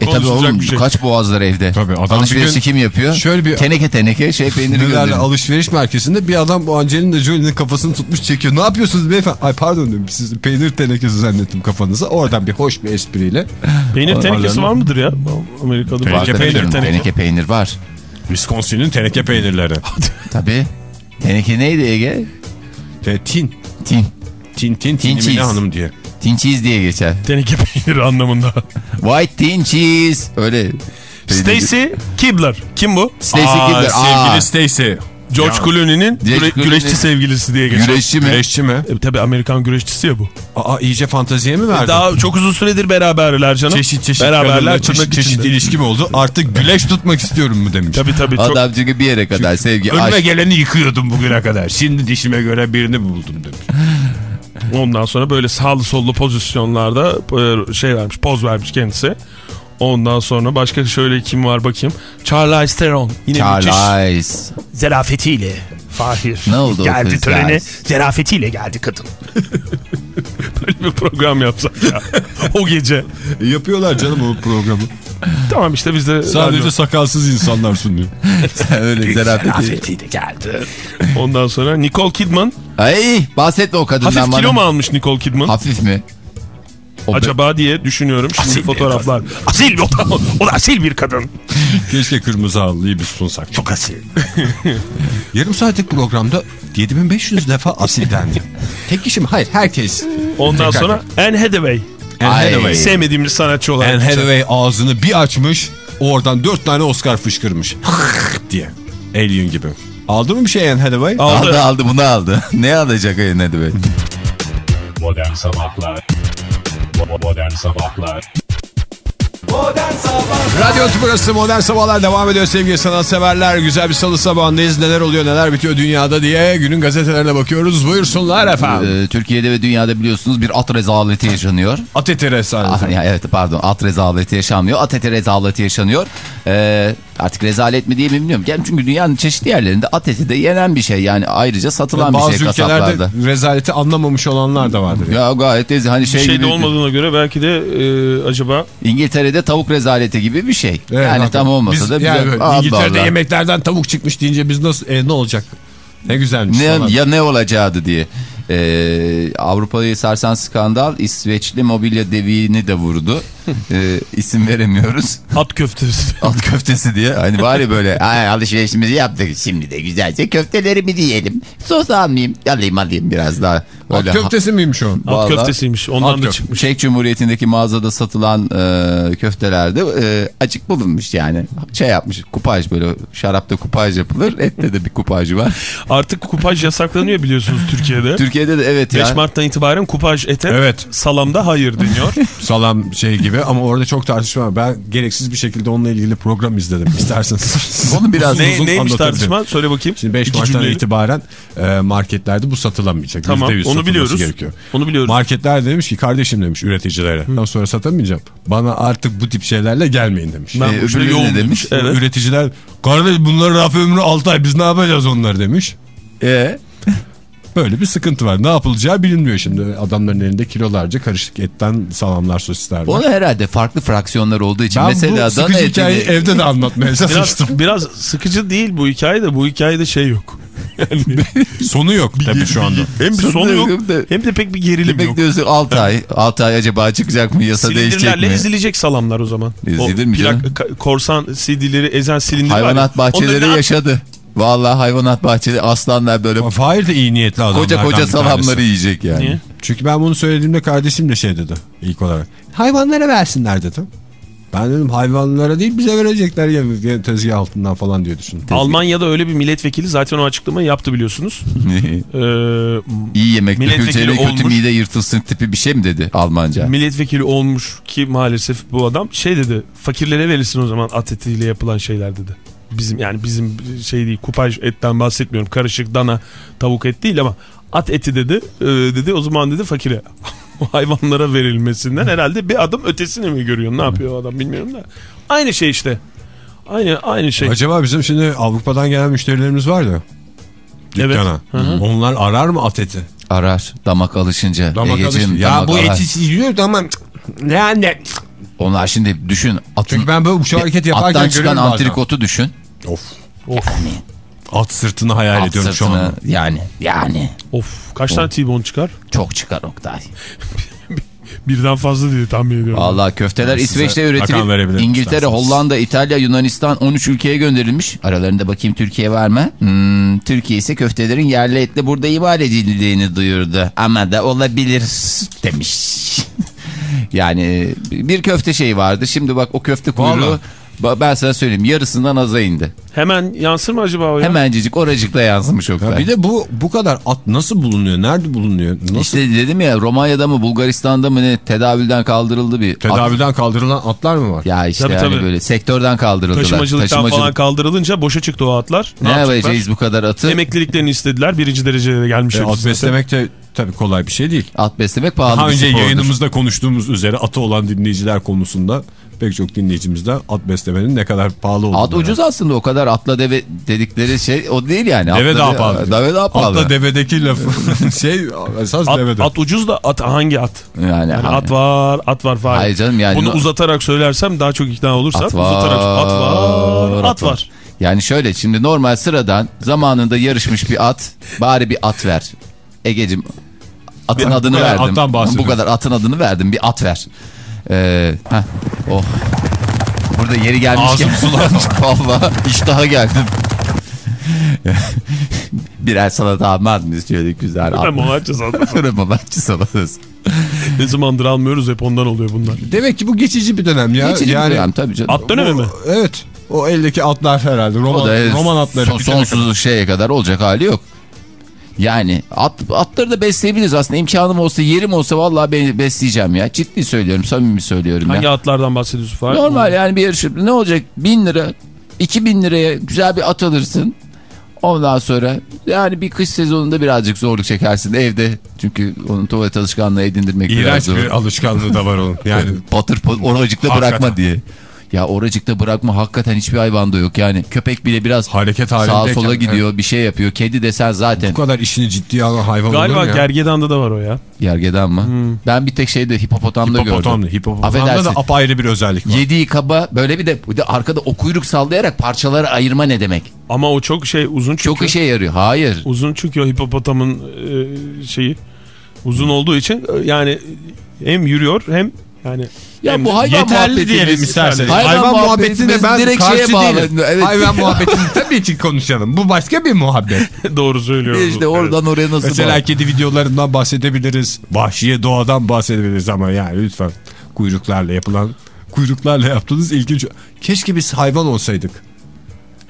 E tabi oğlum bir şey. kaç boğazlar evde. Tabii, adam Alışverişi gün kim yapıyor? şöyle bir- Teneke teneke şey peyniri gönderiyor. alışveriş merkezinde bir adam bu Angelina Jolie'nin kafasını tutmuş çekiyor. Ne yapıyorsunuz beyefendi? Ay pardon diyorum siz peynir tenekesi zannettim kafanıza. Oradan bir hoş bir espriyle. Peynir tenekesi var mıdır ya? Amerika'da Teneke Var tabii peynir, canım, teneke. teneke peynir var. Wisconsin'in teneke peynirleri. Tabii. Teneke neydi Ege? Tin. Tin. Tin tin tin Tin. Hanım diye. Tin cheese diye geçer. Teneke peyniri anlamında. White tin cheese. Öyle. Stacy Kibler. Kim bu? Stacy Aa, Kibler. Sevgili Aa, Stacy. George. Clooney'nin güre- güreşçi sevgilisi diye geçer. güreşçi mi? Güreşçi mi? E, tabii Amerikan güreşçisi ya bu. Aa iyice fanteziye mi verdin? Daha çok uzun süredir beraberler canım. çeşit çeşit Beraberler kadınla tırnak çeşit çeşit içinde. ilişkim oldu. Artık güleş tutmak istiyorum mu demiş. Tabii tabii çok. Adam çünkü bir yere kadar sevgi, Önüme aşk. geleni yıkıyordum bugüne kadar. Şimdi dişime göre birini buldum demiş. Ondan sonra böyle sağlı sollu pozisyonlarda e, şey vermiş, poz vermiş kendisi. Ondan sonra başka şöyle kim var bakayım. Charlize Theron. Yine Charlize. zerafetiyle. Fahir. Ne oldu Geldi törene zerafetiyle geldi kadın. böyle bir program yapsak ya. o gece. Yapıyorlar canım o programı. Tamam işte biz de Sadece radyo- sakalsız insanlar sunuyor. (laughs) Öyle zerafetiyle geldi. Ondan sonra Nicole Kidman. Ay bahsetme o kadından Hafif bana. kilo mu almış Nicole Kidman? Hafif mi? O be- Acaba diye düşünüyorum. Şimdi fotoğraflar. Asil o da, o da asil bir kadın. Keşke kırmızı halıyı biz sunsak. Çok asil. (laughs) Yarım saatlik programda 7500 defa asil dendi. Tek kişi mi? Hayır herkes. Ondan Tekrar. sonra Anne Hathaway. Anne Ay. Hathaway. Sevmediğimiz sanatçı olarak. Anne Hathaway ağzını bir açmış. Oradan dört tane Oscar fışkırmış. (laughs) diye. Alien gibi. Aldı mı bir şey Anne Hathaway? Aldı. Aldı aldı bunu aldı. (laughs) ne alacak ne demek? Modern Sabahlar Bo- Modern Sabahlar Radyo burası Modern Sabahlar devam ediyor sevgili sanatseverler. Güzel bir salı sabahındayız. Neler oluyor neler bitiyor dünyada diye günün gazetelerine bakıyoruz. Buyursunlar efendim. Ee, Türkiye'de ve dünyada biliyorsunuz bir at rezaleti yaşanıyor. Ateti Ah, Resaleti. ya evet pardon at rezaleti yaşanmıyor. At eti rezaleti yaşanıyor. Ee, artık rezalet mi diye mi bilmiyorum. Yani çünkü dünyanın çeşitli yerlerinde at eti de yenen bir şey. Yani ayrıca satılan Bazı bir şey ülkelerde kasaplarda. rezaleti anlamamış olanlar da vardır. Ya gayet lezzetli. Hani Bir şey, şey de olmadığına göre belki de e, acaba İngiltere'de tavuk rezaleti gibi bir şey. Evet, yani hakikaten. tam olmasa Biz- da bize- yani böyle İngiltere'de Allah. yemeklerden tavuk çıkmış deyince biz nasıl e, ne olacak? Ne güzelmiş Ne, falan. ya ne olacaktı diye. Ee, Avrupa'yı sarsan skandal İsveçli mobilya devini de vurdu. Ee, isim veremiyoruz. at köftesi. (laughs) At köftesi diye. Hani bari böyle Ay, alışverişimizi yaptık. Şimdi de güzelce köftelerimi diyelim. Sos almayayım. Alayım alayım biraz daha. At Böyle köftesi miymiş o? At Vallahi- köftesiymiş. Ondan At da çıkmış. Çek Cumhuriyeti'ndeki mağazada satılan e, köftelerde e, açık bulunmuş yani. Şey yapmış kupaj böyle şarapta kupaj yapılır. Ette de bir kupajı var. (laughs) Artık kupaj yasaklanıyor biliyorsunuz Türkiye'de. Türkiye'de de evet 5 ya. Mart'tan itibaren kupaj ete Evet. salamda hayır deniyor. (laughs) Salam şey gibi ama orada çok tartışma var. Ben gereksiz bir şekilde onunla ilgili program izledim. (laughs) İsterseniz. Onu biraz ne, uzun neymiş tartışma? Söyle bakayım. Şimdi 5 İki Mart'tan cümleyle. itibaren e, marketlerde bu satılamayacak. Tamam, %100 onu biliyoruz. Gerekiyor. Onu biliyoruz. Marketler demiş ki kardeşim demiş üreticilere. Ondan sonra satamayacağım. Bana artık bu tip şeylerle gelmeyin demiş. Ben Ee, ne yoğun demiş? Evet. Üreticiler kardeş bunların raf ömrü 6 ay biz ne yapacağız onlar demiş. E, (laughs) Böyle bir sıkıntı var. Ne yapılacağı bilinmiyor şimdi. Adamların elinde kilolarca karışık etten salamlar sosisler var. onu herhalde farklı fraksiyonlar olduğu için Ben mesela bu sıkıcı eti hikayeyi de- evde de anlatmaya (laughs) Biraz, çalıştım. biraz sıkıcı değil bu hikaye de bu hikayede şey yok. (laughs) Yani Sonu yok tabii şu anda. hem bir Sonu sonu yok hem de pek bir gerilim yok. Bekliyorsun 6 ay. 6 ay acaba çıkacak mı yasa değişecek Silindirlerle mi? ezilecek salamlar o zaman. Ezilir o mi plak- canım? korsan CD'leri ezen silindir var ya. Hayvanat bahçeleri yaşadı. Vallahi hayvanat bahçeleri aslanlar böyle Fahir de iyi niyetli adamlardan koca koca salamları yiyecek yani. Niye? Çünkü ben bunu söylediğimde kardeşim de şey dedi ilk olarak. Hayvanlara versinler dedim. Ben dedim hayvanlara değil bize verecekler ya tezgah altından falan diye düşündüm. Almanya'da öyle bir milletvekili zaten o açıklamayı yaptı biliyorsunuz. (laughs) Ee, İyi yemek döküleceğine kötü mide yırtılsın tipi bir şey mi dedi Almanca? milletvekili olmuş ki maalesef bu adam şey dedi fakirlere verilsin o zaman at etiyle yapılan şeyler dedi. Bizim yani bizim şey değil kupaj etten bahsetmiyorum karışık dana tavuk et değil ama at eti dedi Ee, dedi o zaman dedi fakire (laughs) hayvanlara verilmesinden herhalde bir adım ötesini mi görüyor ne yapıyor o adam bilmiyorum da aynı şey işte aynı aynı şey Acaba bizim şimdi Avrupa'dan gelen müşterilerimiz var ya. Evet. Hı hı. Onlar arar mı at eti? Arar damak alışınca. Damak Egeciğim, alışın. Ya damak bu arar. eti siz yiyor tamam. Ne anne? Onlar şimdi düşün. Atın, Çünkü ben böyle şu hareket yaparken Attan çıkan antrikotu düşün. Of. of Yani, At sırtını hayal at ediyorum şu sırtını, anda. yani yani of kaç tane T-bone çıkar çok çıkar Oktay. (laughs) Birden fazla diye tahmin ediyorum. Vallahi köfteler size İsveç'te üretilip İngiltere, isterseniz. Hollanda, İtalya, Yunanistan 13 ülkeye gönderilmiş. Aralarında bakayım Türkiye var mı? Hmm, Türkiye ise köftelerin yerli etle burada imal edildiğini duyurdu. Ama da olabilir demiş. (laughs) yani bir köfte şeyi vardı. Şimdi bak o köfte kuyruğu Vallahi. Ben sana söyleyeyim yarısından aza indi. Hemen yansır mı acaba o ya? Hemencecik oracıkta yansımış o kadar. Bir de bu bu kadar at nasıl bulunuyor? Nerede bulunuyor? Nasıl İşte dedim ya Romanya'da mı Bulgaristan'da mı ne tedavülden kaldırıldı bir at. tedavülden kaldırılan atlar mı var? Ya işte Tabii, hani tabii. böyle sektörden kaldırıldılar. Taşımacılıktan falan kaldırılınca boşa çıktı o atlar. Ne yapacaklar? yapacağız bu kadar atı? Emekliliklerini istediler. Birinci derecede gelmiş. E, at beslemek de tabii kolay bir şey değil. At beslemek pahalı Daha bir önce spordur. yayınımızda konuştuğumuz üzere atı olan dinleyiciler konusunda pek çok dinleyicimizden at beslemenin ne kadar pahalı olduğunu. At ucuz aslında o kadar atla deve dedikleri şey o değil yani. Deve Atla daha de- pahalı. Deve daha pahalı. Atla devedeki lafı (laughs) şey esas At, devede. at ucuz da at hangi at? yani, Yani hani- at var, at var falan. Hayır canım yani Bunu no- uzatarak söylersem daha çok ikna olursam At var, uzatarak at var, at var. Yani şöyle şimdi normal sıradan zamanında yarışmış bir at bari bir at ver. Egecim atın Bir- adını verdim. Bu kadar atın adını verdim bir at ver. Ee, heh, oh. Burada yeri gelmişken. Ağzım sulandı. (laughs) Valla iştaha geldim. (laughs) Birer salata almaz mıyız şöyle güzel? Malatya sandım. (laughs) Fırınmalatçı salatası. ne zamandır almıyoruz hep ondan oluyor bunlar. Demek ki bu geçici bir dönem ya. Geçici bir yani dönem tabii canım. At dönemi mi? Evet. O eldeki atlar herhalde. O Roman, da roman atları. son, sonsuzluk şeye kadar olacak hali yok. Yani at, atları da besleyebiliriz aslında. imkanım olsa yerim olsa vallahi ben besleyeceğim ya. Ciddi söylüyorum samimi söylüyorum Hangi ya. atlardan bahsediyorsun falan? Normal yani bir yarış ne olacak bin lira 2000 liraya güzel bir at alırsın. Ondan sonra yani bir kış sezonunda birazcık zorluk çekersin evde. Çünkü onun tuvalet alışkanlığı edindirmek biraz İğrenç zor. bir alışkanlığı da var onun. Yani (laughs) patır patır oracıkta bırakma diye. Ya oracıkta bırakma hakikaten hiçbir hayvanda yok. Yani köpek bile biraz hareket sağa sola gidiyor bir şey yapıyor. Kedi desen zaten Bu kadar işini ciddiye alan hayvan olur Galiba mu ya? gergedanda da var o ya. gergedan mı? Hmm. Ben bir tek şeyde hipopotamda Hipopotamlı. gördüm. Hipopotamda da Affedersin. apayrı bir özellik var. Yediği kaba böyle bir de, bir de arkada o kuyruk sallayarak parçaları ayırma ne demek? Ama o çok şey uzun çünkü. Çok işe yarıyor. Hayır. Uzun çünkü o hipopotamın e, şeyi uzun olduğu için e, yani hem yürüyor hem yani Ya hem bu hayvan Yeterli muhabbeti diyelim isterseniz. Hayvan Hayvan, muhabbetine ben direkt şeye bağlı. değilim. Evet. Hayvan (laughs) muhabbetini tabii ki konuşalım. Bu başka bir muhabbet. (laughs) doğru söylüyoruz. İşte oradan oraya nasıl Mesela bağlı? kedi videolarından bahsedebiliriz. Vahşi doğadan bahsedebiliriz ama yani lütfen kuyruklarla yapılan kuyruklarla yaptığınız ilginç. Keşke biz hayvan olsaydık.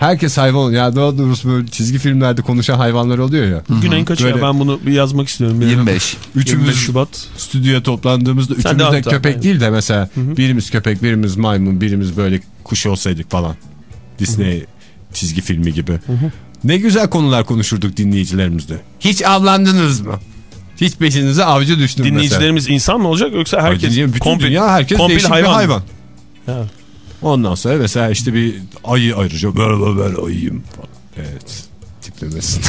Herkes hayvan. Ya daha doğrusu böyle çizgi filmlerde konuşan hayvanlar oluyor ya. Bugün ayın kaçı ya Böyle- ben bunu bir yazmak istiyorum. Bir 25. 25 Üçümüz Şubat. stüdyoya toplandığımızda Sen üçümüz de köpek değil de mesela birimiz köpek, birimiz maymun, birimiz böyle kuş olsaydık falan. Disney çizgi filmi gibi. Ne güzel konular konuşurduk dinleyicilerimizle. Hiç avlandınız mı? Hiç peşinize avcı düştüm mesela. Dinleyicilerimiz insan mı olacak yoksa herkes Bütün komple- dünya herkes komple değişik hayvan bir hayvan. Ha. Ondan sonra mesela işte bir ayı ayrıca böyle böyle ayıyım falan. Evet tiplemesin.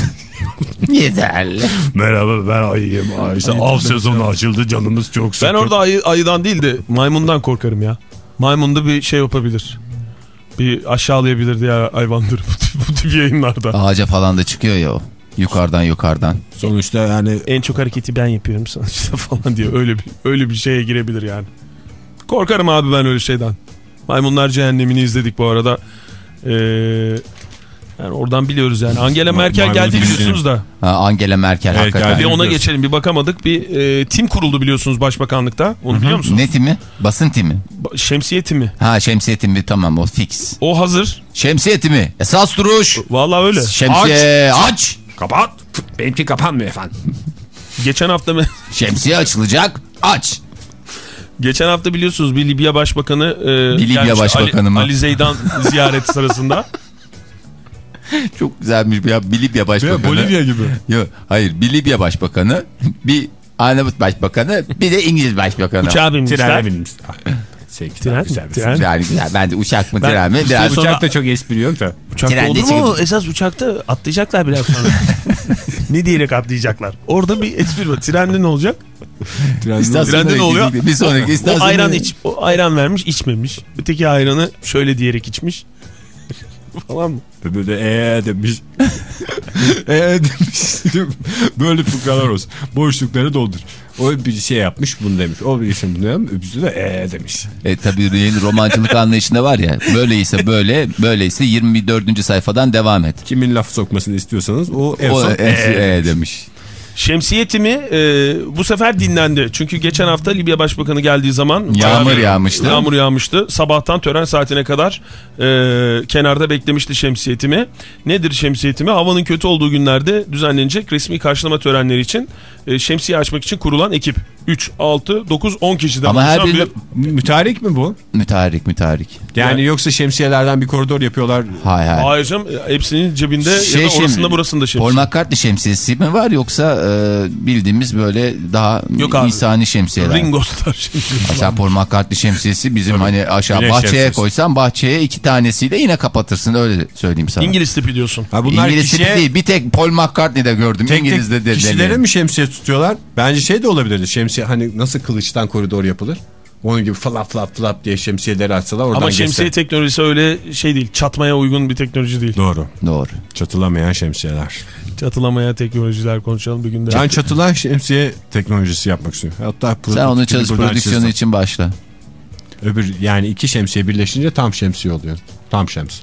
(laughs) Yeterli. Merhaba ben ayıyım. Aa, işte av sezonu açıldı canımız çok Ben sıkı. orada ayı, ayıdan değil de maymundan korkarım ya. Maymunda bir şey yapabilir. Bir aşağılayabilir diğer hayvanları (laughs) bu bu tip yayınlarda. Ağaca falan da çıkıyor ya o. Yukarıdan yukarıdan. Sonuçta yani En çok hareketi ben yapıyorum sonuçta (laughs) falan diye öyle bir öyle bir şeye girebilir yani. Korkarım abi ben öyle şeyden. Maymunlar Cehennemini izledik bu arada. Ee, yani oradan biliyoruz yani. Angela Merkel maymun geldi biliyorsunuz da. Ha, Angela Merkel Evet, hakikaten. geldi. Bir ona geçelim bir bakamadık. Bir e, tim kuruldu biliyorsunuz başbakanlıkta. Onu biliyor musunuz? Ne timi? Basın timi. Ba- Şemsiye timi. Ha şemsiye timi tamam o fix. O hazır. Şemsiye timi. Esas duruş. Vallahi öyle. Şemsiye aç. kapat. Benimki kapanmıyor efendim. Geçen hafta mı? Şemsiye açılacak. Aç. Geçen hafta biliyorsunuz bir Libya Başbakanı e, Bir Libya. Başbakanı Ali, mı? Ali Zeydan (laughs) ziyaret sırasında. Çok güzelmiş ya. Bir Libya başbakanı. Bolivya gibi. Yok, hayır bir Libya başbakanı. Bir Arnavut başbakanı. Bir de İngiliz başbakanı. Uçağa binmişler. Trene binmiş. Sevgili Tren, güzel bir tren. Yani güzel. Ben de uçak mı Ben- tren mi? İşte Biraz sonra- Uçakta çok espri yok da. Uçakta Trende olur mu? çıkıp- Esas uçakta atlayacaklar biraz sonra. (laughs) ne diyerek atlayacaklar? Orada bir espri var. Trende ne olacak? İstasyona Trende ne oluyor? Bir sonraki O istasyona. ayran iç, o ayran vermiş içmemiş. Öteki ayranı şöyle diyerek içmiş. (laughs) Falan mı? Böyle eee demiş. eee (laughs) demiş. (laughs) Böyle fıkralar olsun. Boşlukları doldur. O bir şey yapmış bunu demiş. O bir şey bunu demiş. Öbürsü de ee demiş. E tabii yeni romancılık anlayışında var ya. Böyleyse böyle, böyleyse 24. sayfadan devam et. Kimin laf sokmasını istiyorsanız o en O son e, ee e demiş. Şemsiyetimi e, bu sefer dinlendi. Çünkü geçen hafta Libya Başbakanı geldiği zaman Yağmur yağmıştı. Yağmur yağmıştı. Sabahtan tören saatine kadar e, kenarda beklemişti şemsiyetimi. Nedir şemsiyetimi? Havanın kötü olduğu günlerde düzenlenecek resmi karşılama törenleri için e, şemsiye açmak için kurulan ekip. 3, 6, 9, 10 kişiden Ama her bir- Mütarik mi bu? mütarik mütarik. Yani yoksa şemsiyelerden bir koridor yapıyorlar. Hay hay. Hayır canım hepsinin cebinde ya da Şey orasında şimdi, burasında şemsiye. Paul McCartney şemsiyesi mi var yoksa e, bildiğimiz böyle daha Yok abi. insani şemsiyeler? Ringo Starr şemsiyesi. Mesela Paul McCartney şemsiyesi bizim hani aşağı Güneş bahçeye şemsiyesi. koysan bahçeye iki tanesiyle yine kapatırsın öyle söyleyeyim sana. İngiliz tipi diyorsun. Ha bunlar İngiliz tipi kişiye değil bir tek Paul McCartney'de gördüm tek İngiliz'de tek de kişilere mi şemsiye tutuyorlar? Bence şey de olabilirdi. Şemsiye hani nasıl kılıçtan koridor yapılır? Onun gibi flap flap flap diye şemsiyeleri açsalar oradan Ama geçse. şemsiye teknolojisi öyle şey değil. Çatmaya uygun bir teknoloji değil. Doğru. Doğru. Çatılamayan şemsiyeler. Çatılamaya teknolojiler konuşalım bir günde. Ben çatılan şemsiye teknolojisi yapmak istiyorum. Hatta Sen onu çalış prodüksiyonu çizdim. için başla. Öbür yani iki şemsiye birleşince tam şemsiye oluyor. Tam şems.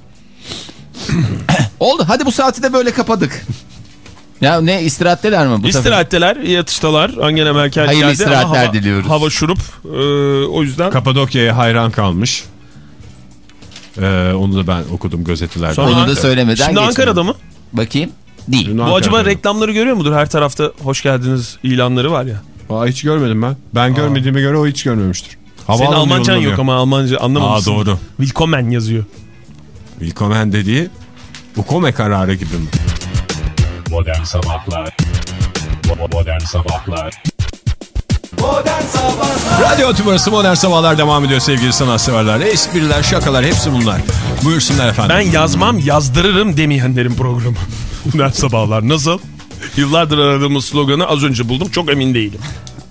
(coughs) Oldu hadi bu saati de böyle kapadık. Ya ne istirahatteler mi bu sefer? İstirahatteler, yatıştalar. Angela Merkel Hayırlı geldi. istirahatler hava, diliyoruz. Hava şurup. Ee, o yüzden Kapadokya'ya hayran kalmış. Ee, onu da ben okudum gazetelerde. Sonra- Onu da söylemeden Şimdi geçmedim. Ankara'da mı? Bakayım. Değil. Dün Bu Ankara'da. acaba reklamları görüyor mudur? Her tarafta hoş geldiniz ilanları var ya. Aa, hiç görmedim ben. Ben görmediğime göre o hiç görmemiştir. Senin Havaalanı Almancan yok ama Almanca anlamamışsın. Aa, doğru. Willkommen yazıyor. Willkommen dediği Ukome kararı gibi mi? Modern Sabahlar Bo- Modern Sabahlar Radyo Tümrüsü Modern Sabahlar devam ediyor sevgili sanatseverler. Espriler, şakalar hepsi bunlar. Buyursunlar efendim. Ben yazmam yazdırırım demeyenlerin programı. (laughs) Ben sabahlar nasıl? Yıllardır aradığımız sloganı az önce buldum. Çok emin değilim.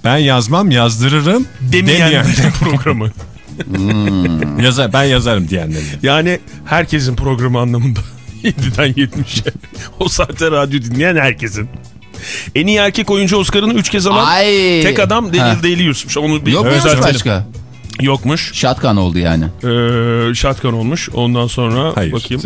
Ben yazmam yazdırırım Demeyenlerin demeyen. (laughs) programı. Yazar, ben yazarım diyenlerin. Yani herkesin programı anlamında. 7'den 70'e. O saatte radyo dinleyen herkesin. En iyi erkek oyuncu Oscar'ını 3 kez alan Ay. tek adam. Daniel Day-Lewis. Onu bir Yok mu başka? Yokmuş. Shotgun oldu yani. Ee, shotgun olmuş. Ondan sonra Hayır. bakayım.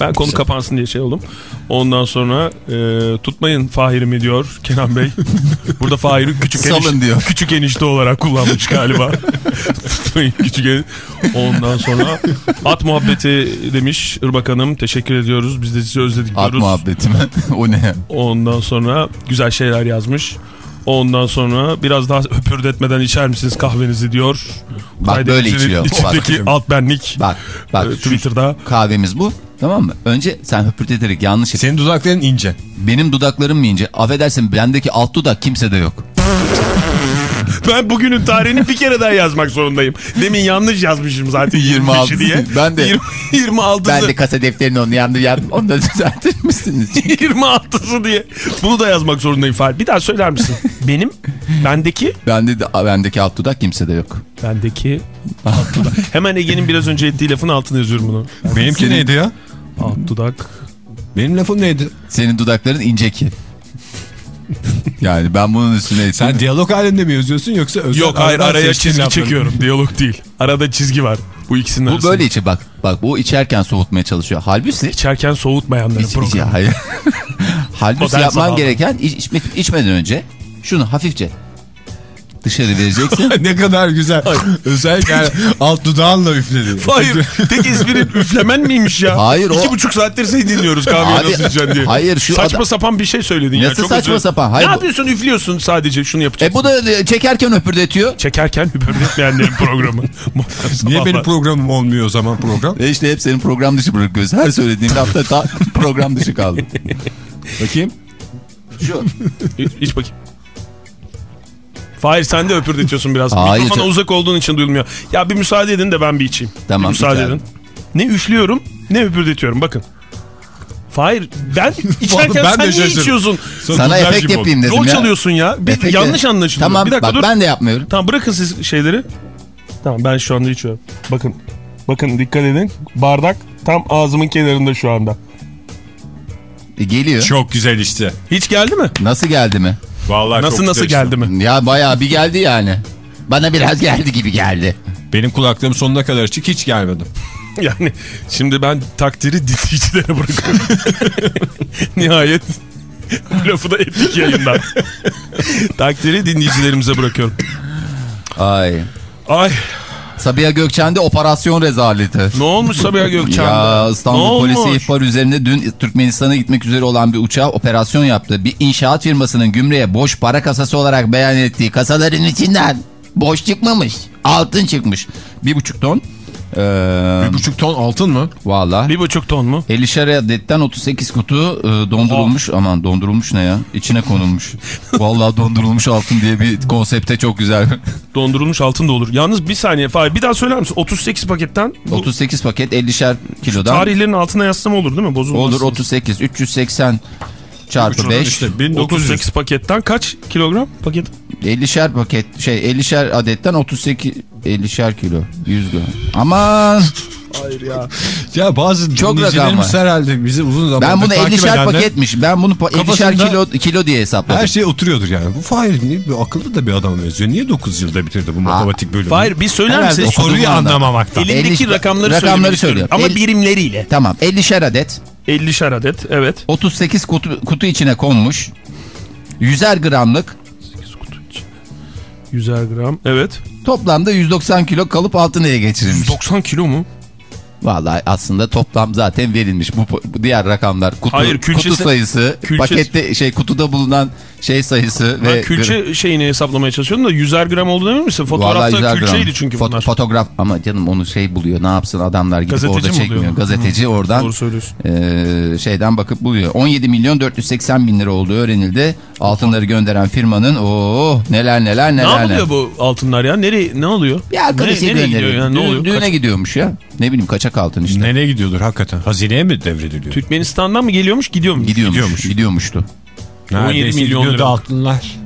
Ben konu kapansın diye şey oldum. Ondan sonra e, tutmayın Fahir'imi diyor Kenan Bey. (laughs) Burada Fahir'i küçük enişte, diyor. küçük enişte olarak kullanmış galiba. (laughs) tutmayın küçük enişte. Ondan sonra at muhabbeti demiş Irmak Hanım. Teşekkür ediyoruz. Biz de sizi özledik At diyoruz. muhabbeti mi? (laughs) o ne? Ondan sonra güzel şeyler yazmış. Ondan sonra biraz daha höpürdetmeden içer misiniz kahvenizi diyor. Bak böyle içiliyor. içindeki Bak. alt benlik. Bak bak e, Twitter'da. kahvemiz bu. Tamam mı? Önce sen höpürteterek yanlış et. Senin dudakların ince. Benim dudaklarım mı ince? Affedersin bendeki alt dudak kimsede yok. Ben bugünün tarihini bir kere daha yazmak zorundayım. Demin yanlış yazmışım zaten (laughs) 26 25'i diye. Ben de. 20, 26'sı. Ben de kasa defterini onu yandı yandım. Onu da düzeltir misiniz? (laughs) 26'sı diye. Bunu da yazmak zorundayım Fahri. Bir daha söyler misin? (laughs) Benim, bendeki, Bende de, bendeki alt dudak kimsede yok. bendeki alt dudak. Hemen Ege'nin biraz önce ettiği lafın altına yazıyorum bunu. Benimki neydi ya? Alt dudak. Benim lafım neydi? Senin dudakların ince ki. (laughs) yani ben bunun üstüne. Sen diyalog halinde mi yazıyorsun yoksa özel Yok hayır araya çizgi lafları- çekiyorum. Diyalog değil. Arada çizgi var. Bu ikisinin Bu arasında. böyle içi bak. Bak bu içerken soğutmaya çalışıyor. Halbuki İçerken soğutmayanların iç, iç, programı. hayır. (laughs) Halbuki yapman gereken iç, içme- içmeden önce şunu hafifçe dışarı vereceksin. (laughs) ne kadar güzel. Özel yani alt dudağınla üfledi. Hayır. Tek esprin (laughs) üflemen miymiş ya? Hayır, o- İki buçuk saattir seni dinliyoruz kahveyi Abi, nasıl içeceksin diye. hayır, şu Saçma adam- sapan bir şey söyledin ya. Nasıl saçma özür- sapan? Hayır, ne bu- yapıyorsun üflüyorsun sadece şunu yapacaksın. e bu da e, çekerken öpürdetiyor. Çekerken hüpürletmeyenlerin (laughs) programı. Niye benim programım olmuyor o zaman program? E işte hep senin program dışı bırakıyoruz. Her söylediğin lafta ta program dışı kaldı. Bakayım. Şu. İç bakayım. Fahir sen de öpürdetiyorsun biraz. Hayır, Mikrofona çok- uzak olduğun için duyulmuyor. Ya bir müsaade edin de ben bir içeyim. Tamam, Bir müsaade rica edin. Ne üflüyorum ne öpürdetiyorum bakın. Fahir ben (laughs) içerken Ben sen niye şaşırdım. içiyorsun? Sana Dozer efekt yapayım dedim Rol ya. çalıyorsun ya. Bir, Efekt- yanlış anlaşılıyor. Tamam bir dakika bak dur. ben de yapmıyorum. Tamam bırakın siz şeyleri. Tamam ben şu anda içiyorum. Bakın. Bakın dikkat edin. Bardak tam ağzımın kenarında şu anda. E, geliyor. Çok güzel işte. Hiç geldi mi? Nasıl geldi mi? Vallahi Nasıl nasıl geldi mi? Ya bayağı bir geldi yani. Bana biraz geldi gibi geldi. Benim kulaklığım sonuna kadar açık hiç gelmedi. (laughs) Yani şimdi ben takdiri dinleyicilere bırakıyorum. (laughs) Nihayet bu lafı da ettik yayından. (laughs) takdiri dinleyicilerimize bırakıyorum. Ay. Ay Sabiha Gökçen'de operasyon rezaleti. ne olmuş Sabiha Gökçen'de? Ya Ne İstanbul olmuş? polisi ihbar üzerine dün Türkmenistan'a gitmek üzere olan bir uçağa operasyon yaptı. Bir inşaat firmasının gümrüğe boş para kasası olarak beyan ettiği kasaların içinden boş çıkmamış. Altın çıkmış. Bir buçuk ton. Ee, Bir buçuk ton altın mı? Valla. Bir buçuk ton mu? 50'şer adetten 38 kutu e, dondurulmuş. Aman dondurulmuş ne ya? İçine konulmuş. (laughs) Vallahi dondurulmuş altın diye bir konsepte çok güzel. (laughs) Dondurulmuş altın da olur. Yalnız bir saniye Fahir bir daha söyler misin? 38 paketten bu 38 paket 50'şer kilodan. tarihlerin altına yazsam olur değil mi? Bozulmasın. Olur 38 380 çarpı 5 İşte 1900. 38 paketten kaç kilogram paket? 50'şer paket şey 50'şer adetten 38 50'şer kilo 100 gram. Aman Hayır ya. Ya bazı Çok dinleyicilerimiz rakam herhalde bizi uzun zamandır ben bunu takip 50'şer edenler, paketmiş. Ben bunu pa- 50'şer Kafasında- kilo kilo diye hesapladım. Her şey oturuyordur yani. Bu Fahir niye bir akıllı da bir adam benziyor. Niye 9 yılda bitirdi bu matematik bölümü? Fahir bir söyler misin? soruyu anlamamaktan. Elindeki 50 rakamları, rakamları söylüyorum. Ama El- birimleriyle. Tamam 50'şer adet 50'şer adet evet. 38 kutu, kutu içine konmuş. 100'er gramlık 100'er gram evet. toplamda 190 kilo kalıp altıneye geçirilmiş. 90 kilo mu? Vallahi aslında toplam zaten verilmiş. Bu, bu diğer rakamlar kutu, Hayır, külçesi- kutu sayısı, külçesi- pakette şey kutuda bulunan şey sayısı Ben ve külçe şeyini hesaplamaya çalışıyordum da 100'er gram oldu demin misin? Fotoğrafta güzel gram. külçeydi çünkü Fot- bunlar. Fotoğraf ama canım onu şey buluyor. Ne yapsın adamlar gidip Gazeteci orada mi çekmiyor. buluyor? Gazeteci oradan Doğru söylüyorsun. e, şeyden bakıp buluyor. 17 milyon 480 bin lira olduğu öğrenildi. Altınları gönderen firmanın o neler neler Ne neler. yapılıyor bu altınlar ya? Nereye ne oluyor? Bir arkadaşı Ne- gönderiyor. yani? Ne oluyor? Düğüne Kaç- gidiyormuş ya. Ne bileyim kaçak altın işte. Nereye gidiyordur hakikaten? Hazineye mi devrediliyor? Türkmenistan'dan mı geliyormuş gidiyor mu? Gidiyormuş, Gidiyormuş. Gidiyormuştu. 17 milyon lira. altınlar.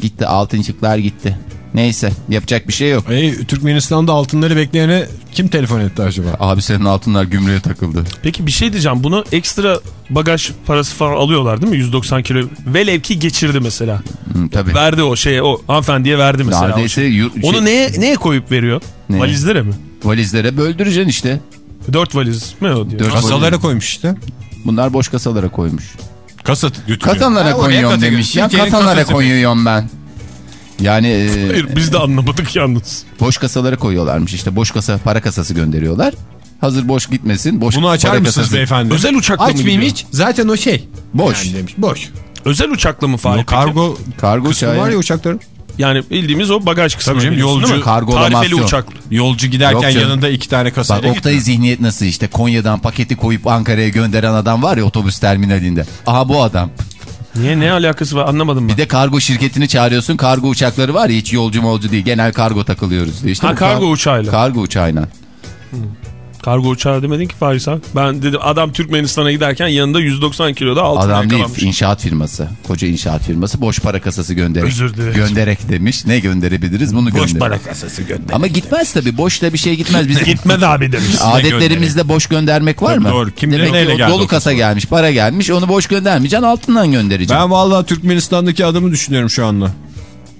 Gitti altıncıklar gitti. Neyse yapacak bir şey yok. E, Türkmenistan'da altınları bekleyene kim telefon etti acaba? Abi senin altınlar gümrüğe takıldı. Peki bir şey diyeceğim. Bunu ekstra bagaj parası falan alıyorlar değil mi? 190 kilo. Velev ki geçirdi mesela. Hı, tabii. Verdi o şeye o hanımefendiye verdi mesela. o Neredeyse yur- Onu şey- neye, neye koyup veriyor? Neye? Valizlere mi? Valizlere böldüreceksin işte. Dört valiz mi o diyor? Dört- Kasalara koymuş işte. Bunlar boş kasalara koymuş. Kasa götürüyor. Katanlara Ha, koyuyorum demiş ya. Katanlara koyuyorum ben. Yani e, Hayır biz de anlamadık yalnız. boş kasalara koyuyorlarmış işte. Boş kasa para kasası gönderiyorlar. Hazır boş gitmesin. Boş Bunu açar para mısınız kasası. beyefendi? Özel uçakla mı Açmayayım gidiyor? hiç. Zaten o şey. Boş. Yani demiş. Boş. Özel uçakla mı peki? kargo Kargo kısmı var ya uçakların. Yani bildiğimiz o bagaj kısmı. Tabii canım, yolcu. Tarifeli uçak. Yolcu giderken yanında iki tane Bak kasayla Oktay zihniyet nasıl işte Konya'dan paketi koyup Ankara'ya gönderen adam var ya otobüs terminalinde. Aha bu adam. Niye ne alakası var anlamadım ben. Bir de kargo şirketini çağırıyorsun. Kargo uçakları var ya hiç yolcu molcu değil. Genel kargo takılıyoruz diye. İşte Ha, kargo kar- uçağıyla. Kargo uçağıyla. Kargo uçağı demedin ki Fahir sen. Ben dedim adam Türkmenistan'a giderken yanında 190 kiloda altın Adam değil yakalanmış. inşaat firması. Koca inşaat firması boş para kasası gönderek. Özür dilerim. Gönderek demiş. Ne gönderebiliriz bunu gönderek. kasası gönder. Ama gitmez tabii. Boşta bir şey gitmez. Bizim (laughs) Gitmedi abi demiş. (laughs) adetlerimizde boş göndermek var mı? doğru. Kim Demek ki geldi dolu kasa gelmiş, para gelmiş. Onu boş göndermeyeceksin, altından göndereceksin. Ben vallahi Türkmenistan'daki adamı düşünüyorum şu anda.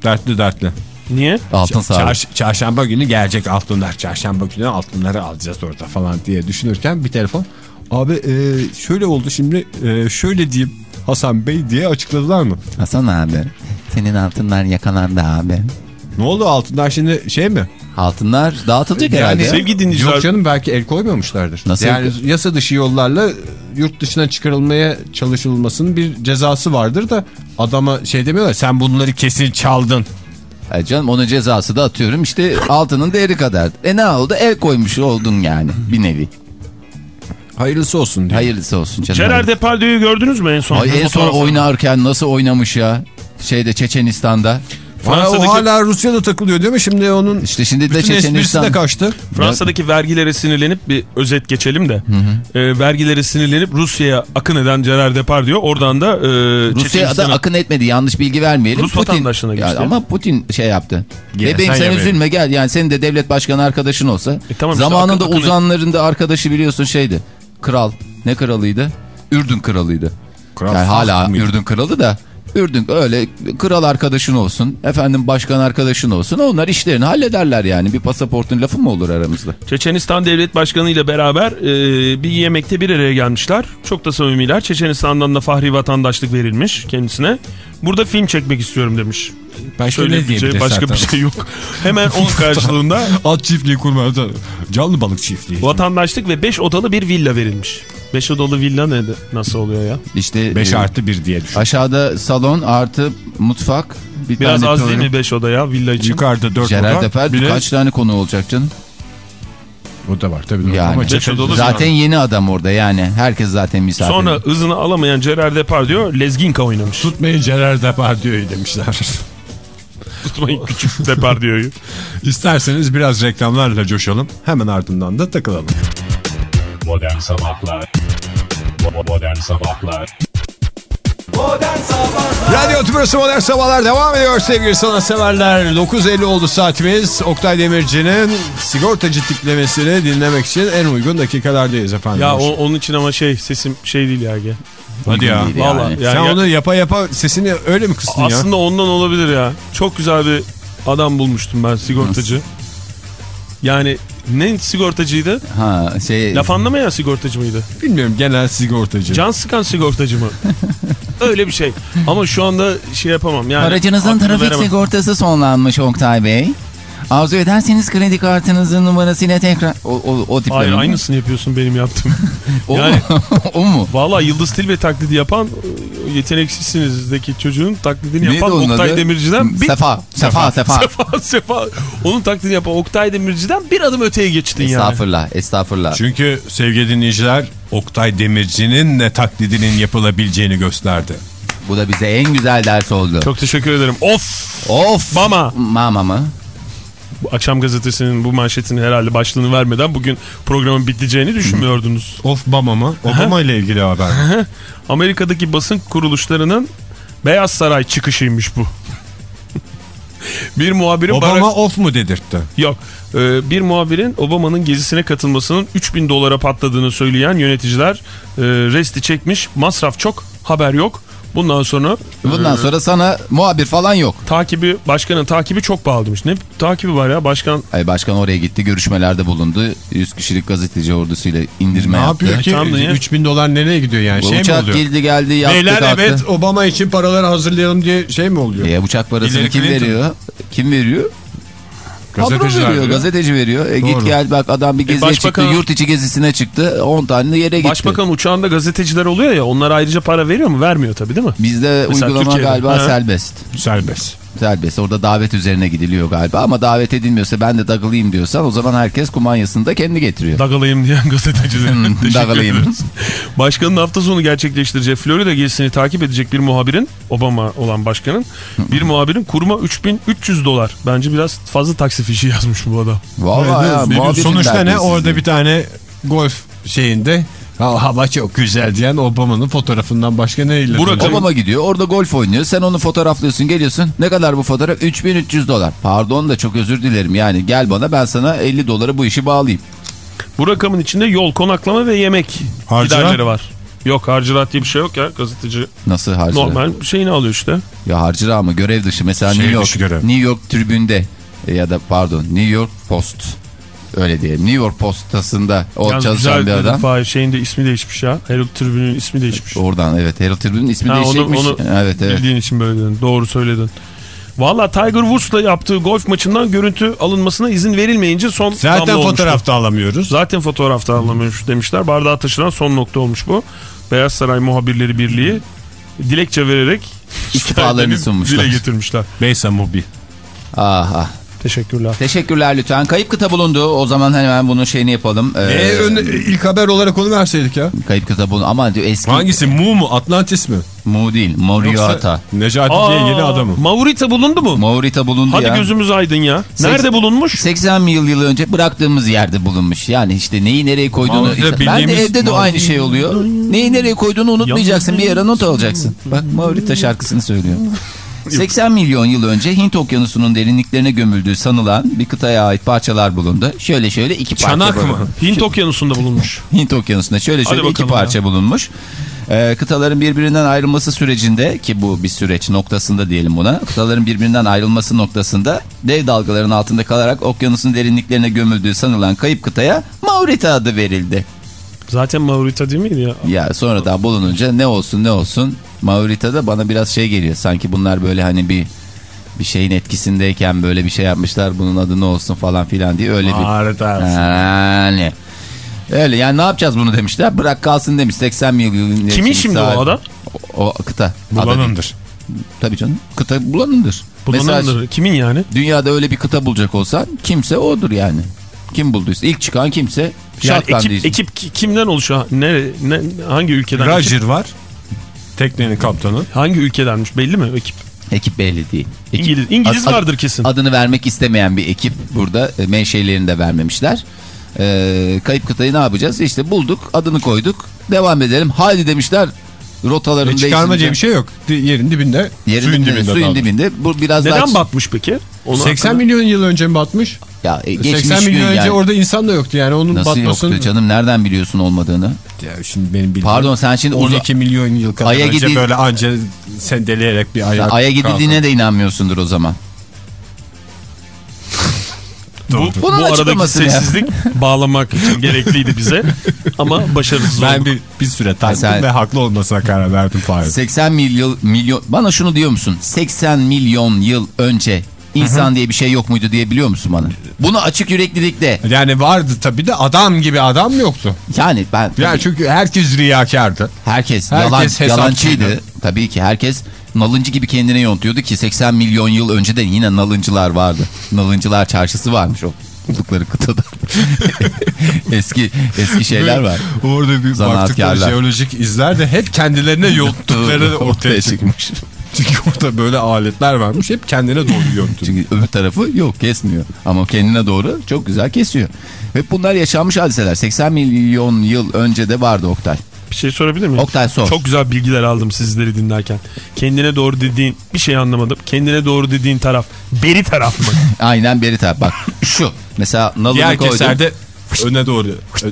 Dertli dertli. Niye? Altın sağlık. Çarş- çarşamba günü gelecek altınlar. Çarşamba günü altınları alacağız orada falan diye düşünürken bir telefon. Abi e, şöyle oldu şimdi e, şöyle diyeyim Hasan Bey diye açıkladılar mı? Hasan abi, senin altınlar yakalandı abi. Ne oldu altınlar şimdi şey mi? Altınlar dağıtılacak herhalde. ya. sevgili dinleyiciler- Yok canım belki el koymamışlardır. Nasıl yani yasa dışı yollarla yurt dışına çıkarılmaya çalışılmasının bir cezası vardır da adama şey demiyorlar sen bunları kesin çaldın. E canım onun cezası da atıyorum işte altının değeri kadar. E ne oldu? El koymuş oldun yani bir nevi. Hayırlısı olsun diyor. Hayırlısı olsun canım. Gerard Depardieu'yu gördünüz mü en son? Ay, en son oynarken nasıl oynamış ya? Şeyde Çeçenistan'da. Fransa'daki- o hala Rusya'da takılıyor değil mi? Şimdi onun İşte şimdi de bütün esprisi Çeçenistan. de kaçtı. Fransa'daki vergilere sinirlenip bir özet geçelim de. E, vergilere sinirlenip Rusya'ya akın eden Gerard Depardieu oradan da e, Rusya'ya da akın etmedi yanlış bilgi vermeyelim. Rus vatandaşlığına Ya geçti. ama Putin şey yaptı. Gene Bebeğim sen sen ya üzülme gel yani senin de devlet başkanı arkadaşın olsa. E tamam işte zamanında akın- akın- uzanların da arkadaşı biliyorsun şeydi. Kral ne kralıydı? Ürdün kralıydı. Kral yani hala mıydı? Ürdün kralı da Ürdün öyle kral arkadaşın olsun, efendim başkan arkadaşın olsun. Onlar işlerini hallederler yani. Bir pasaportun lafı mı olur aramızda? Çeçenistan Devlet Başkanı ile beraber e, bir yemekte bir araya gelmişler. Çok da samimiler. Çeçenistan'dan da fahri vatandaşlık verilmiş kendisine. Burada film çekmek istiyorum demiş. Başka ne Söyleyebileceği diyebilir başka zaten? bir şey yok. Hemen (laughs) onun karşılığında At çiftliği kurma. Canlı balık çiftliği. vatandaşlık ve 5 odalı bir villa verilmiş. 5 odalı villa ne nasıl oluyor ya? İşte 5 e, artı 1 diye düşün. aşağıda salon artı mutfak. Bir Biraz tane az tuvalet. değil mi 5 oda ya villa için? Yukarıda 4 Gerard oda. Depardieu Bir de kaç tane konu olacak canım? o da var tabii. doğru. Yani. Ama Zaten yeni adam orada yani. Herkes zaten misafir. Sonra hızını alamayan Gerard Depardieu Lezginka oynamış. tutmayın Gerard Depardieu'yu demişler. (laughs) Tutmayın küçük Depardieu'yu. İsterseniz biraz reklamlarla coşalım. Hemen ardından da takılalım. Modern Sabahlar Bo- Modern Sabahlar Radyo Tümrüsü Modern Sabahlar devam ediyor sevgili sanatseverler. 9.50 oldu saatimiz. Oktay Demirci'nin sigortacı tiplemesini dinlemek için en uygun dakikalardayız efendim. Ya o- onun için ama şey sesim şey değil ya. Hadi ya. Vallahi yani. Sen ya- onu yapa yapa sesini öyle mi kıstın ya? Aslında ondan olabilir ya. Çok güzel bir adam bulmuştum ben sigortacı. Yani ne sigortacıydı? Ha şey. Laf anlamayan sigortacı mıydı? Bilmiyorum genel sigortacı. Can sıkan sigortacı mı? (laughs) Öyle bir şey. Ama şu anda şey yapamam. Yani Aracınızın trafik veremem. sigortası sonlanmış Oktay Bey. Arzu ederseniz kredi kartınızın numarasıyla tekrar... O, o, o tipler Hayır mi? aynısını yapıyorsun benim yaptığım. (laughs) O yani mu? (laughs) o mu? Valla Yıldız Tilbe taklidi yapan e, yeteneksizsinizdeki çocuğun taklidini Neydi yapan Oktay adı? Demirci'den bir... Sefa, Sefa, Sefa. Sefa, Sefa. Onun taklidini yapan Oktay Demirci'den bir adım öteye geçtin yani. Estağfurullah, estağfurullah. Çünkü sevgili dinleyiciler Oktay Demirci'nin ne taklidinin yapılabileceğini gösterdi. Bu da bize en güzel ders oldu. Çok teşekkür ederim. Of! Of! Mama! Mama mı? Akşam gazetesinin bu manşetini herhalde başlığını vermeden bugün programın biteceğini düşünmüyordunuz. Of Bama mı? Obama ile ilgili haber. Amerika'daki basın kuruluşlarının Beyaz Saray çıkışıymış bu. (laughs) bir muhabirin Obama bara- of mu dedirtti? Yok. Ee, bir muhabirin Obama'nın gezisine katılmasının 3000 dolara patladığını söyleyen yöneticiler e, resti çekmiş. Masraf çok, haber yok. Bundan sonra Bundan sonra sana muhabir falan yok. takibi, başkanın takibi çok pahalı demiş. Ne takibi var ya başkan Ay başkan oraya gitti, görüşmelerde bulundu. 100 kişilik gazeteci ordusuyla indirme Ne yaptı. yapıyor ki? Tamam da ya. 3000 dolar nereye gidiyor yani? Bu Şey mi uçak oluyor? geldi geldi yaptı Beyler kalktı. evet Obama için paraları hazırlayalım diye şey mi oluyor? E, uçak parasını Hillary kim Clinton. veriyor? Kim veriyor? Patron Gazeteciler veriyor, veriyor. gazeteci veriyor. E, git gel bak adam bir geziye başbakan- çıktı, yurt içi gezisine çıktı. 10 tane yere gitti. Başbakan uçağında gazeteciler oluyor ya onlar ayrıca para veriyor mu? Vermiyor tabii değil mi? Bizde Mesela uygulama Türkiye'de. galiba Ha. serbest. Serbest. Serbest. Orada davet üzerine gidiliyor galiba ama davet edilmiyorsa ben de dagılayım diyorsan o zaman herkes kumanyasını da kendi getiriyor. Dagalayım diyen (laughs) gazeteciler. Hmm, ederiz. Başkanın hafta sonu gerçekleştireceği Florida gezisini takip edecek bir muhabirin, Obama olan başkanın, bir muhabirin kuruma 3300 dolar. Bence biraz fazla taksi fişi yazmış bu adam. Vallahi ya, Evet, Sonuçta ne? Orada bir tane golf şeyinde "Ha, hava çok güzel diyen Obama'nın fotoğrafından başka ne ile? Burak- Obama gidiyor orada golf oynuyor sen onu fotoğraflıyorsun geliyorsun ne kadar bu fotoğraf 3300 dolar pardon da çok özür dilerim yani gel bana ben sana 50 dolara bu işi bağlayayım Bu rakamın içinde yol, konaklama ve yemek Harcırat? giderleri var. Yok harcırat diye bir şey yok ya gazeteci. nasıl harcırah Normal şeyini alıyor işte. ya harcırah mı görev dışı mesela Şey New York görev. New York tribünde e, ya da pardon New York Post öyle diyelim New York postasında o Yalnız çalışan bir adam Fahir, şeyin de ismi değişmiş ya. Herald Tribüne'ün ismi değişmiş. oradan evet Herald Tribüne'ün ismi Ha, onu- değişikmiş onu evet evet Bildiğin için böyle dedin. Doğru söyledin. Valla Tiger Woods'la yaptığı golf maçından görüntü alınmasına izin verilmeyince son damla Zaten fotoğrafta alamıyoruz. Zaten fotoğrafta alınmış demişler. Bardağa taşıran son nokta olmuş bu. Beyaz Saray Muhabirleri Birliği dilekçe vererek İstifalarını sunmuşlar. Dile getirmişler. Beysa Mubi. ah, ah. Teşekkürler. Teşekkürler lütfen. Kayıp kıta bulundu. O zaman hemen bunun şeyini yapalım. Ee, Ee, ön- ilk haber olarak onu verseydik ya. Kayıp kıta bulundu. Ama eski Hangisi? Mu mu? Atlantis mi? Mu değil. Moriata. Necati diye yeni adamı. Maurita bulundu mu? Maurita bulundu Hadi ya. gözümüz aydın ya. Nerede Seks- bulunmuş? 80 yıl yıl önce bıraktığımız yerde bulunmuş. Yani işte neyi nereye koyduğunu. Maurita ben de evde de aynı şey oluyor. Neyi nereye koyduğunu unutmayacaksın. Bir yere not alacaksın. Bak Maurita şarkısını söylüyor. 80 milyon yıl önce Hint okyanusunun derinliklerine gömüldüğü sanılan bir kıtaya ait parçalar bulundu. Şöyle şöyle iki parça Çanak bulundu. mı? Hint okyanusunda bulunmuş. (laughs) Hint okyanusunda şöyle şöyle iki parça bulunmuş. Ee, kıtaların birbirinden ayrılması sürecinde ki bu bir süreç noktasında diyelim buna. Kıtaların birbirinden ayrılması noktasında dev dalgaların altında kalarak okyanusun derinliklerine gömüldüğü sanılan kayıp kıtaya Maurita adı verildi. Zaten Maurita değil miydi ya? Ya sonradan bulununca ne olsun ne olsun Maurita'da bana biraz şey geliyor. Sanki bunlar böyle hani bir bir şeyin etkisindeyken böyle bir şey yapmışlar bunun adı ne olsun falan filan diye öyle bir. Harita. Yani. Öyle yani ne yapacağız bunu demişler. Bırak kalsın demiş 80 milyon. Kimin şimdi o ada? O, o kıta. Bulanındır. Tabii canım. Kıta bulanındır. Mesela Bulanındır. Kimin yani? dünyada öyle bir kıta bulacak olsan kimse odur yani. Kim bulduysa ilk çıkan kimse Yani şatkan ekip, ekip ki- kimden oluşuyor? Ne, ne, hangi ülkeden? Ekip- Roger var. Teknenin kaptanı. hangi ülkedenmiş belli mi ekip? Ekip belli değil. Ekip, İngiliz, İngiliz Ad- ad- vardır kesin. Adını vermek istemeyen bir ekip burada e, menşelerini de vermemişler. Ee, kayıp kıtayı ne yapacağız? İşte bulduk adını koyduk devam edelim. Haydi demişler rotalarını E çıkarma diye değiştirince- bir şey yok. Di- Yerin dibinde. Yerin suyun dibinde, dibinde. suyun kaldı. dibinde. Bu biraz Neden daha... batmış peki? Onu 80 hakkında- milyon yıl önce mi batmış? Ya, e, geçmiş 80 milyon önce yani. orada insan da yoktu yani onun Nasıl batmasının. yoktu canım nereden biliyorsun olmadığını? Ya şimdi benim bildiğim. Pardon sen şimdi uza- 12 milyon yıl kadar Ay'a önce gidil- böyle anca sendeleyerek bir ayak Ay'a gidildiğine de inanmıyorsundur o zaman. (laughs) Bu, Bunun bu aradaki açıklamasını ya. sessizlik (laughs) bağlamak için gerekliydi bize. Ama başarısız Ben olduk. bir, bir süre taktım ve haklı olmasına karar verdim Fahir. 80 milyon, milyon bana şunu diyor musun? 80 milyon yıl önce insan diye bir şey yok muydu diye biliyor musun bana? Bunu açık yüreklilikle Yani vardı tabii de adam gibi adam yoktu. yani ben Yani çünkü herkes riyakardı. herkes, herkes yalan, yalancıydı. Tabii ki herkes nalıncı gibi kendine yontuyordu ki 80 milyon yıl önce de yine nalıncılar vardı. Nalıncılar çarşısı varmış o buldukları kıtada. (laughs) eski eski şeyler var. Orada bir baktıkları jeolojik izler de hep kendilerine (laughs) yonttukları ortaya çıkmış. (laughs) Çünkü orada böyle aletler varmış hep kendine doğru (laughs) yontuyor. Çünkü öbür tarafı yok kesmiyor. Ama kendine doğru çok güzel kesiyor. Ve bunlar yaşanmış hadiseler. 80 milyon yıl önce de vardı Oktay. Bir şey sorabilir miyim? Oktay sor. Çok güzel bilgiler aldım sizleri dinlerken. Kendine doğru dediğin bir şey anlamadım. Kendine doğru dediğin taraf beri taraf mı? (laughs) Aynen beri taraf. Bak şu mesela nalını Diğer koydum. keserde öne doğru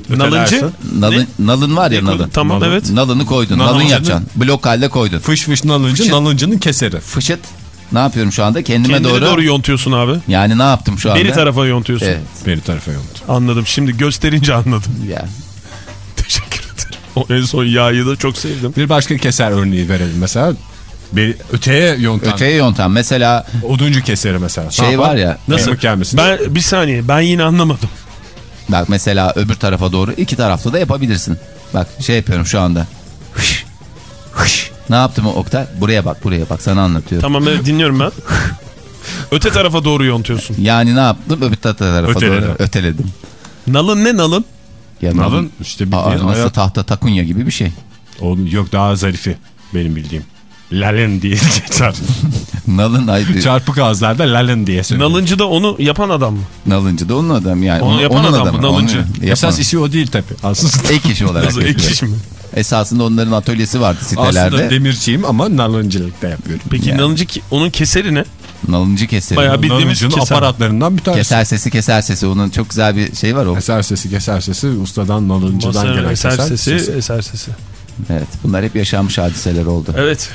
Nalıncı? Nalın, nalın var ya nalın. Tamam Nalın. evet. Nalını koydun. Nalın Nalıncının- yapacaksın. Blok halde koydun. Fış fış nalıncı Fışıt. nalıncının keseri. Fışıt. Ne yapıyorum şu anda? Kendime Kendine doğru. doğru. yontuyorsun abi. Yani ne yaptım şu anda? Beri tarafa yontuyorsun. Evet. Beri tarafa yontu. Anladım. Şimdi gösterince anladım. (laughs) Ya. Teşekkür ederim. O en son yağı da çok sevdim. Bir başka keser örneği verelim mesela. Beri, öteye yontan. Öteye yontan. Mesela Oduncu keseri mesela. Şey var ya. Nasıl? Ben bir saniye ben yine anlamadım. Bak mesela öbür tarafa doğru iki taraflı da yapabilirsin. Bak şey yapıyorum şu anda. Hış, hış. Ne yaptım o Oktay? Buraya bak buraya bak sana anlatıyorum. Tamam evet dinliyorum ben. Öte tarafa doğru yontuyorsun. Yani ne yaptım? Öbür ta- tarafa Öteledim. doğru öteledim. Nalın ne nalın? Ya Nalın işte Aa, bildiğin nasıl ayak- tahta takunya gibi bir şey. Oğlum yok daha zarifi benim bildiğim. Lalın diye (laughs) geçer. Nalın ay, Çarpık ağızlarda lalın diye söylüyor. Nalıncı da onu yapan adam mı? nalıncı da onun adam yani. Onu yapan onun adam adamı, mı? Nalıncı. yapan- Esas işi o değil tabii. Aslında, (laughs) Ek iş olarak Nasıl yapıyor. ek iş mi? Esasında onların atölyesi vardı sitelerde. aslında demirciyim ama nalıncılık da yapıyorum. Peki Yani. nalıncı ki, onun keseri ne? Nalıncı keseri. Bayağı bir- Bildiğimiz Nalıncının keser. aparatlarından bir tanesi. Keser sesi keser sesi. Onun çok güzel bir şey var o. Keser sesi keser sesi ustadan nalıncıdan Masanın gelen eser keser sesi, sesi. eser sesi. Evet bunlar hep yaşanmış hadiseler oldu. Evet.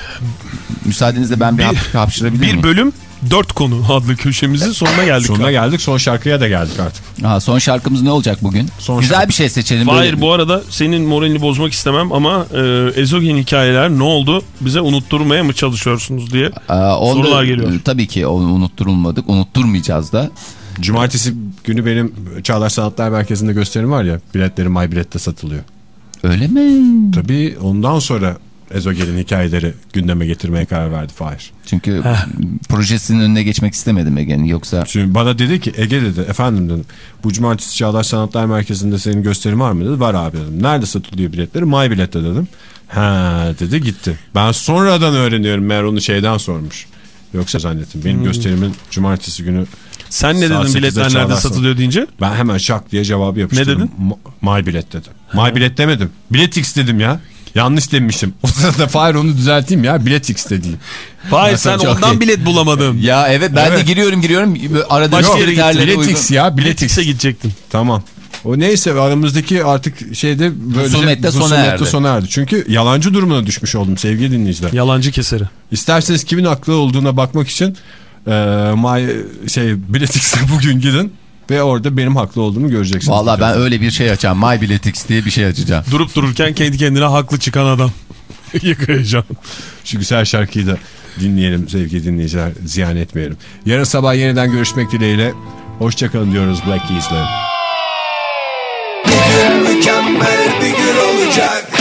Müsaadenizle ben bir, Bir- hap- hapşırabilir Bir miyim? bölüm dört konu adlı köşemizin sonuna geldik. Sonuna geldik son şarkıya da geldik artık. Aha, son şarkımız ne olacak bugün? Son Güzel şarkı. bir şey seçelim. Hayır böyle. bu arada senin moralini bozmak istemem ama e, ezogen hikayeler ne oldu bize unutturmaya mı çalışıyorsunuz diye Aa, onda- sorular geliyor. Tabii ki onu unutturulmadık. Unutturmayacağız da. Cumartesi günü benim Çağdaş Sanatlar Merkezi'nde gösterim var ya biletleri MyBilet'te satılıyor. Öyle mi? Tabii ondan sonra Ezogel'in hikayeleri gündeme getirmeye karar verdi Fahir. Çünkü projesinin önüne geçmek istemedim Ege'nin. Yoksa Şimdi bana dedi ki Ege dedi efendim dedim bu cumartesi Çağdaş Sanatlar Merkezi'nde senin gösterin var mı dedi. Var abi dedim. Nerede satılıyor biletleri? MyBilet'te dedim. Ha dedi gitti. Ben sonradan öğreniyorum meğer onu şeyden sormuş. Yoksa zannettim. Benim gösterimin cumartesi günü Sen ne dedin 8'de biletler nerede satılıyor deyince? ben hemen şak diye cevabı yapıştırdım. dedin? Ma- My bilet dedim. My bilet demedim. Biletix dedim ya. Yanlış demişim. (laughs) O sırada Fahir onu düzelteyim ya. Biletix dediğim. Hayır sen ondan iyi. bilet bulamadın. Ya evet ben de Evet. giriyorum giriyorum. Arada Başka yere uygun. Biletix ya. Biletix. Biletix'e gidecektin. Tamam. O neyse aramızdaki artık şeyde böylece Husumette sona erdi. sona erdi. Çünkü yalancı durumuna düşmüş oldum sevgili dinleyiciler. Yalancı keseri. İsterseniz kimin haklı olduğuna bakmak için e, my, şey Biletix'e bugün gidin ve orada benim haklı olduğumu göreceksiniz. Valla ben öyle bir şey açacağım. My Biletix diye bir şey açacağım. Durup dururken kendi kendine haklı çıkan adam. (laughs) Yıkayacağım. Şu güzel şarkıyı da dinleyelim sevgili dinleyiciler. Ziyan etmeyelim. Yarın sabah yeniden görüşmek dileğiyle. Hoşçakalın diyoruz Black Keys'le. Mükemmel bir gün olacak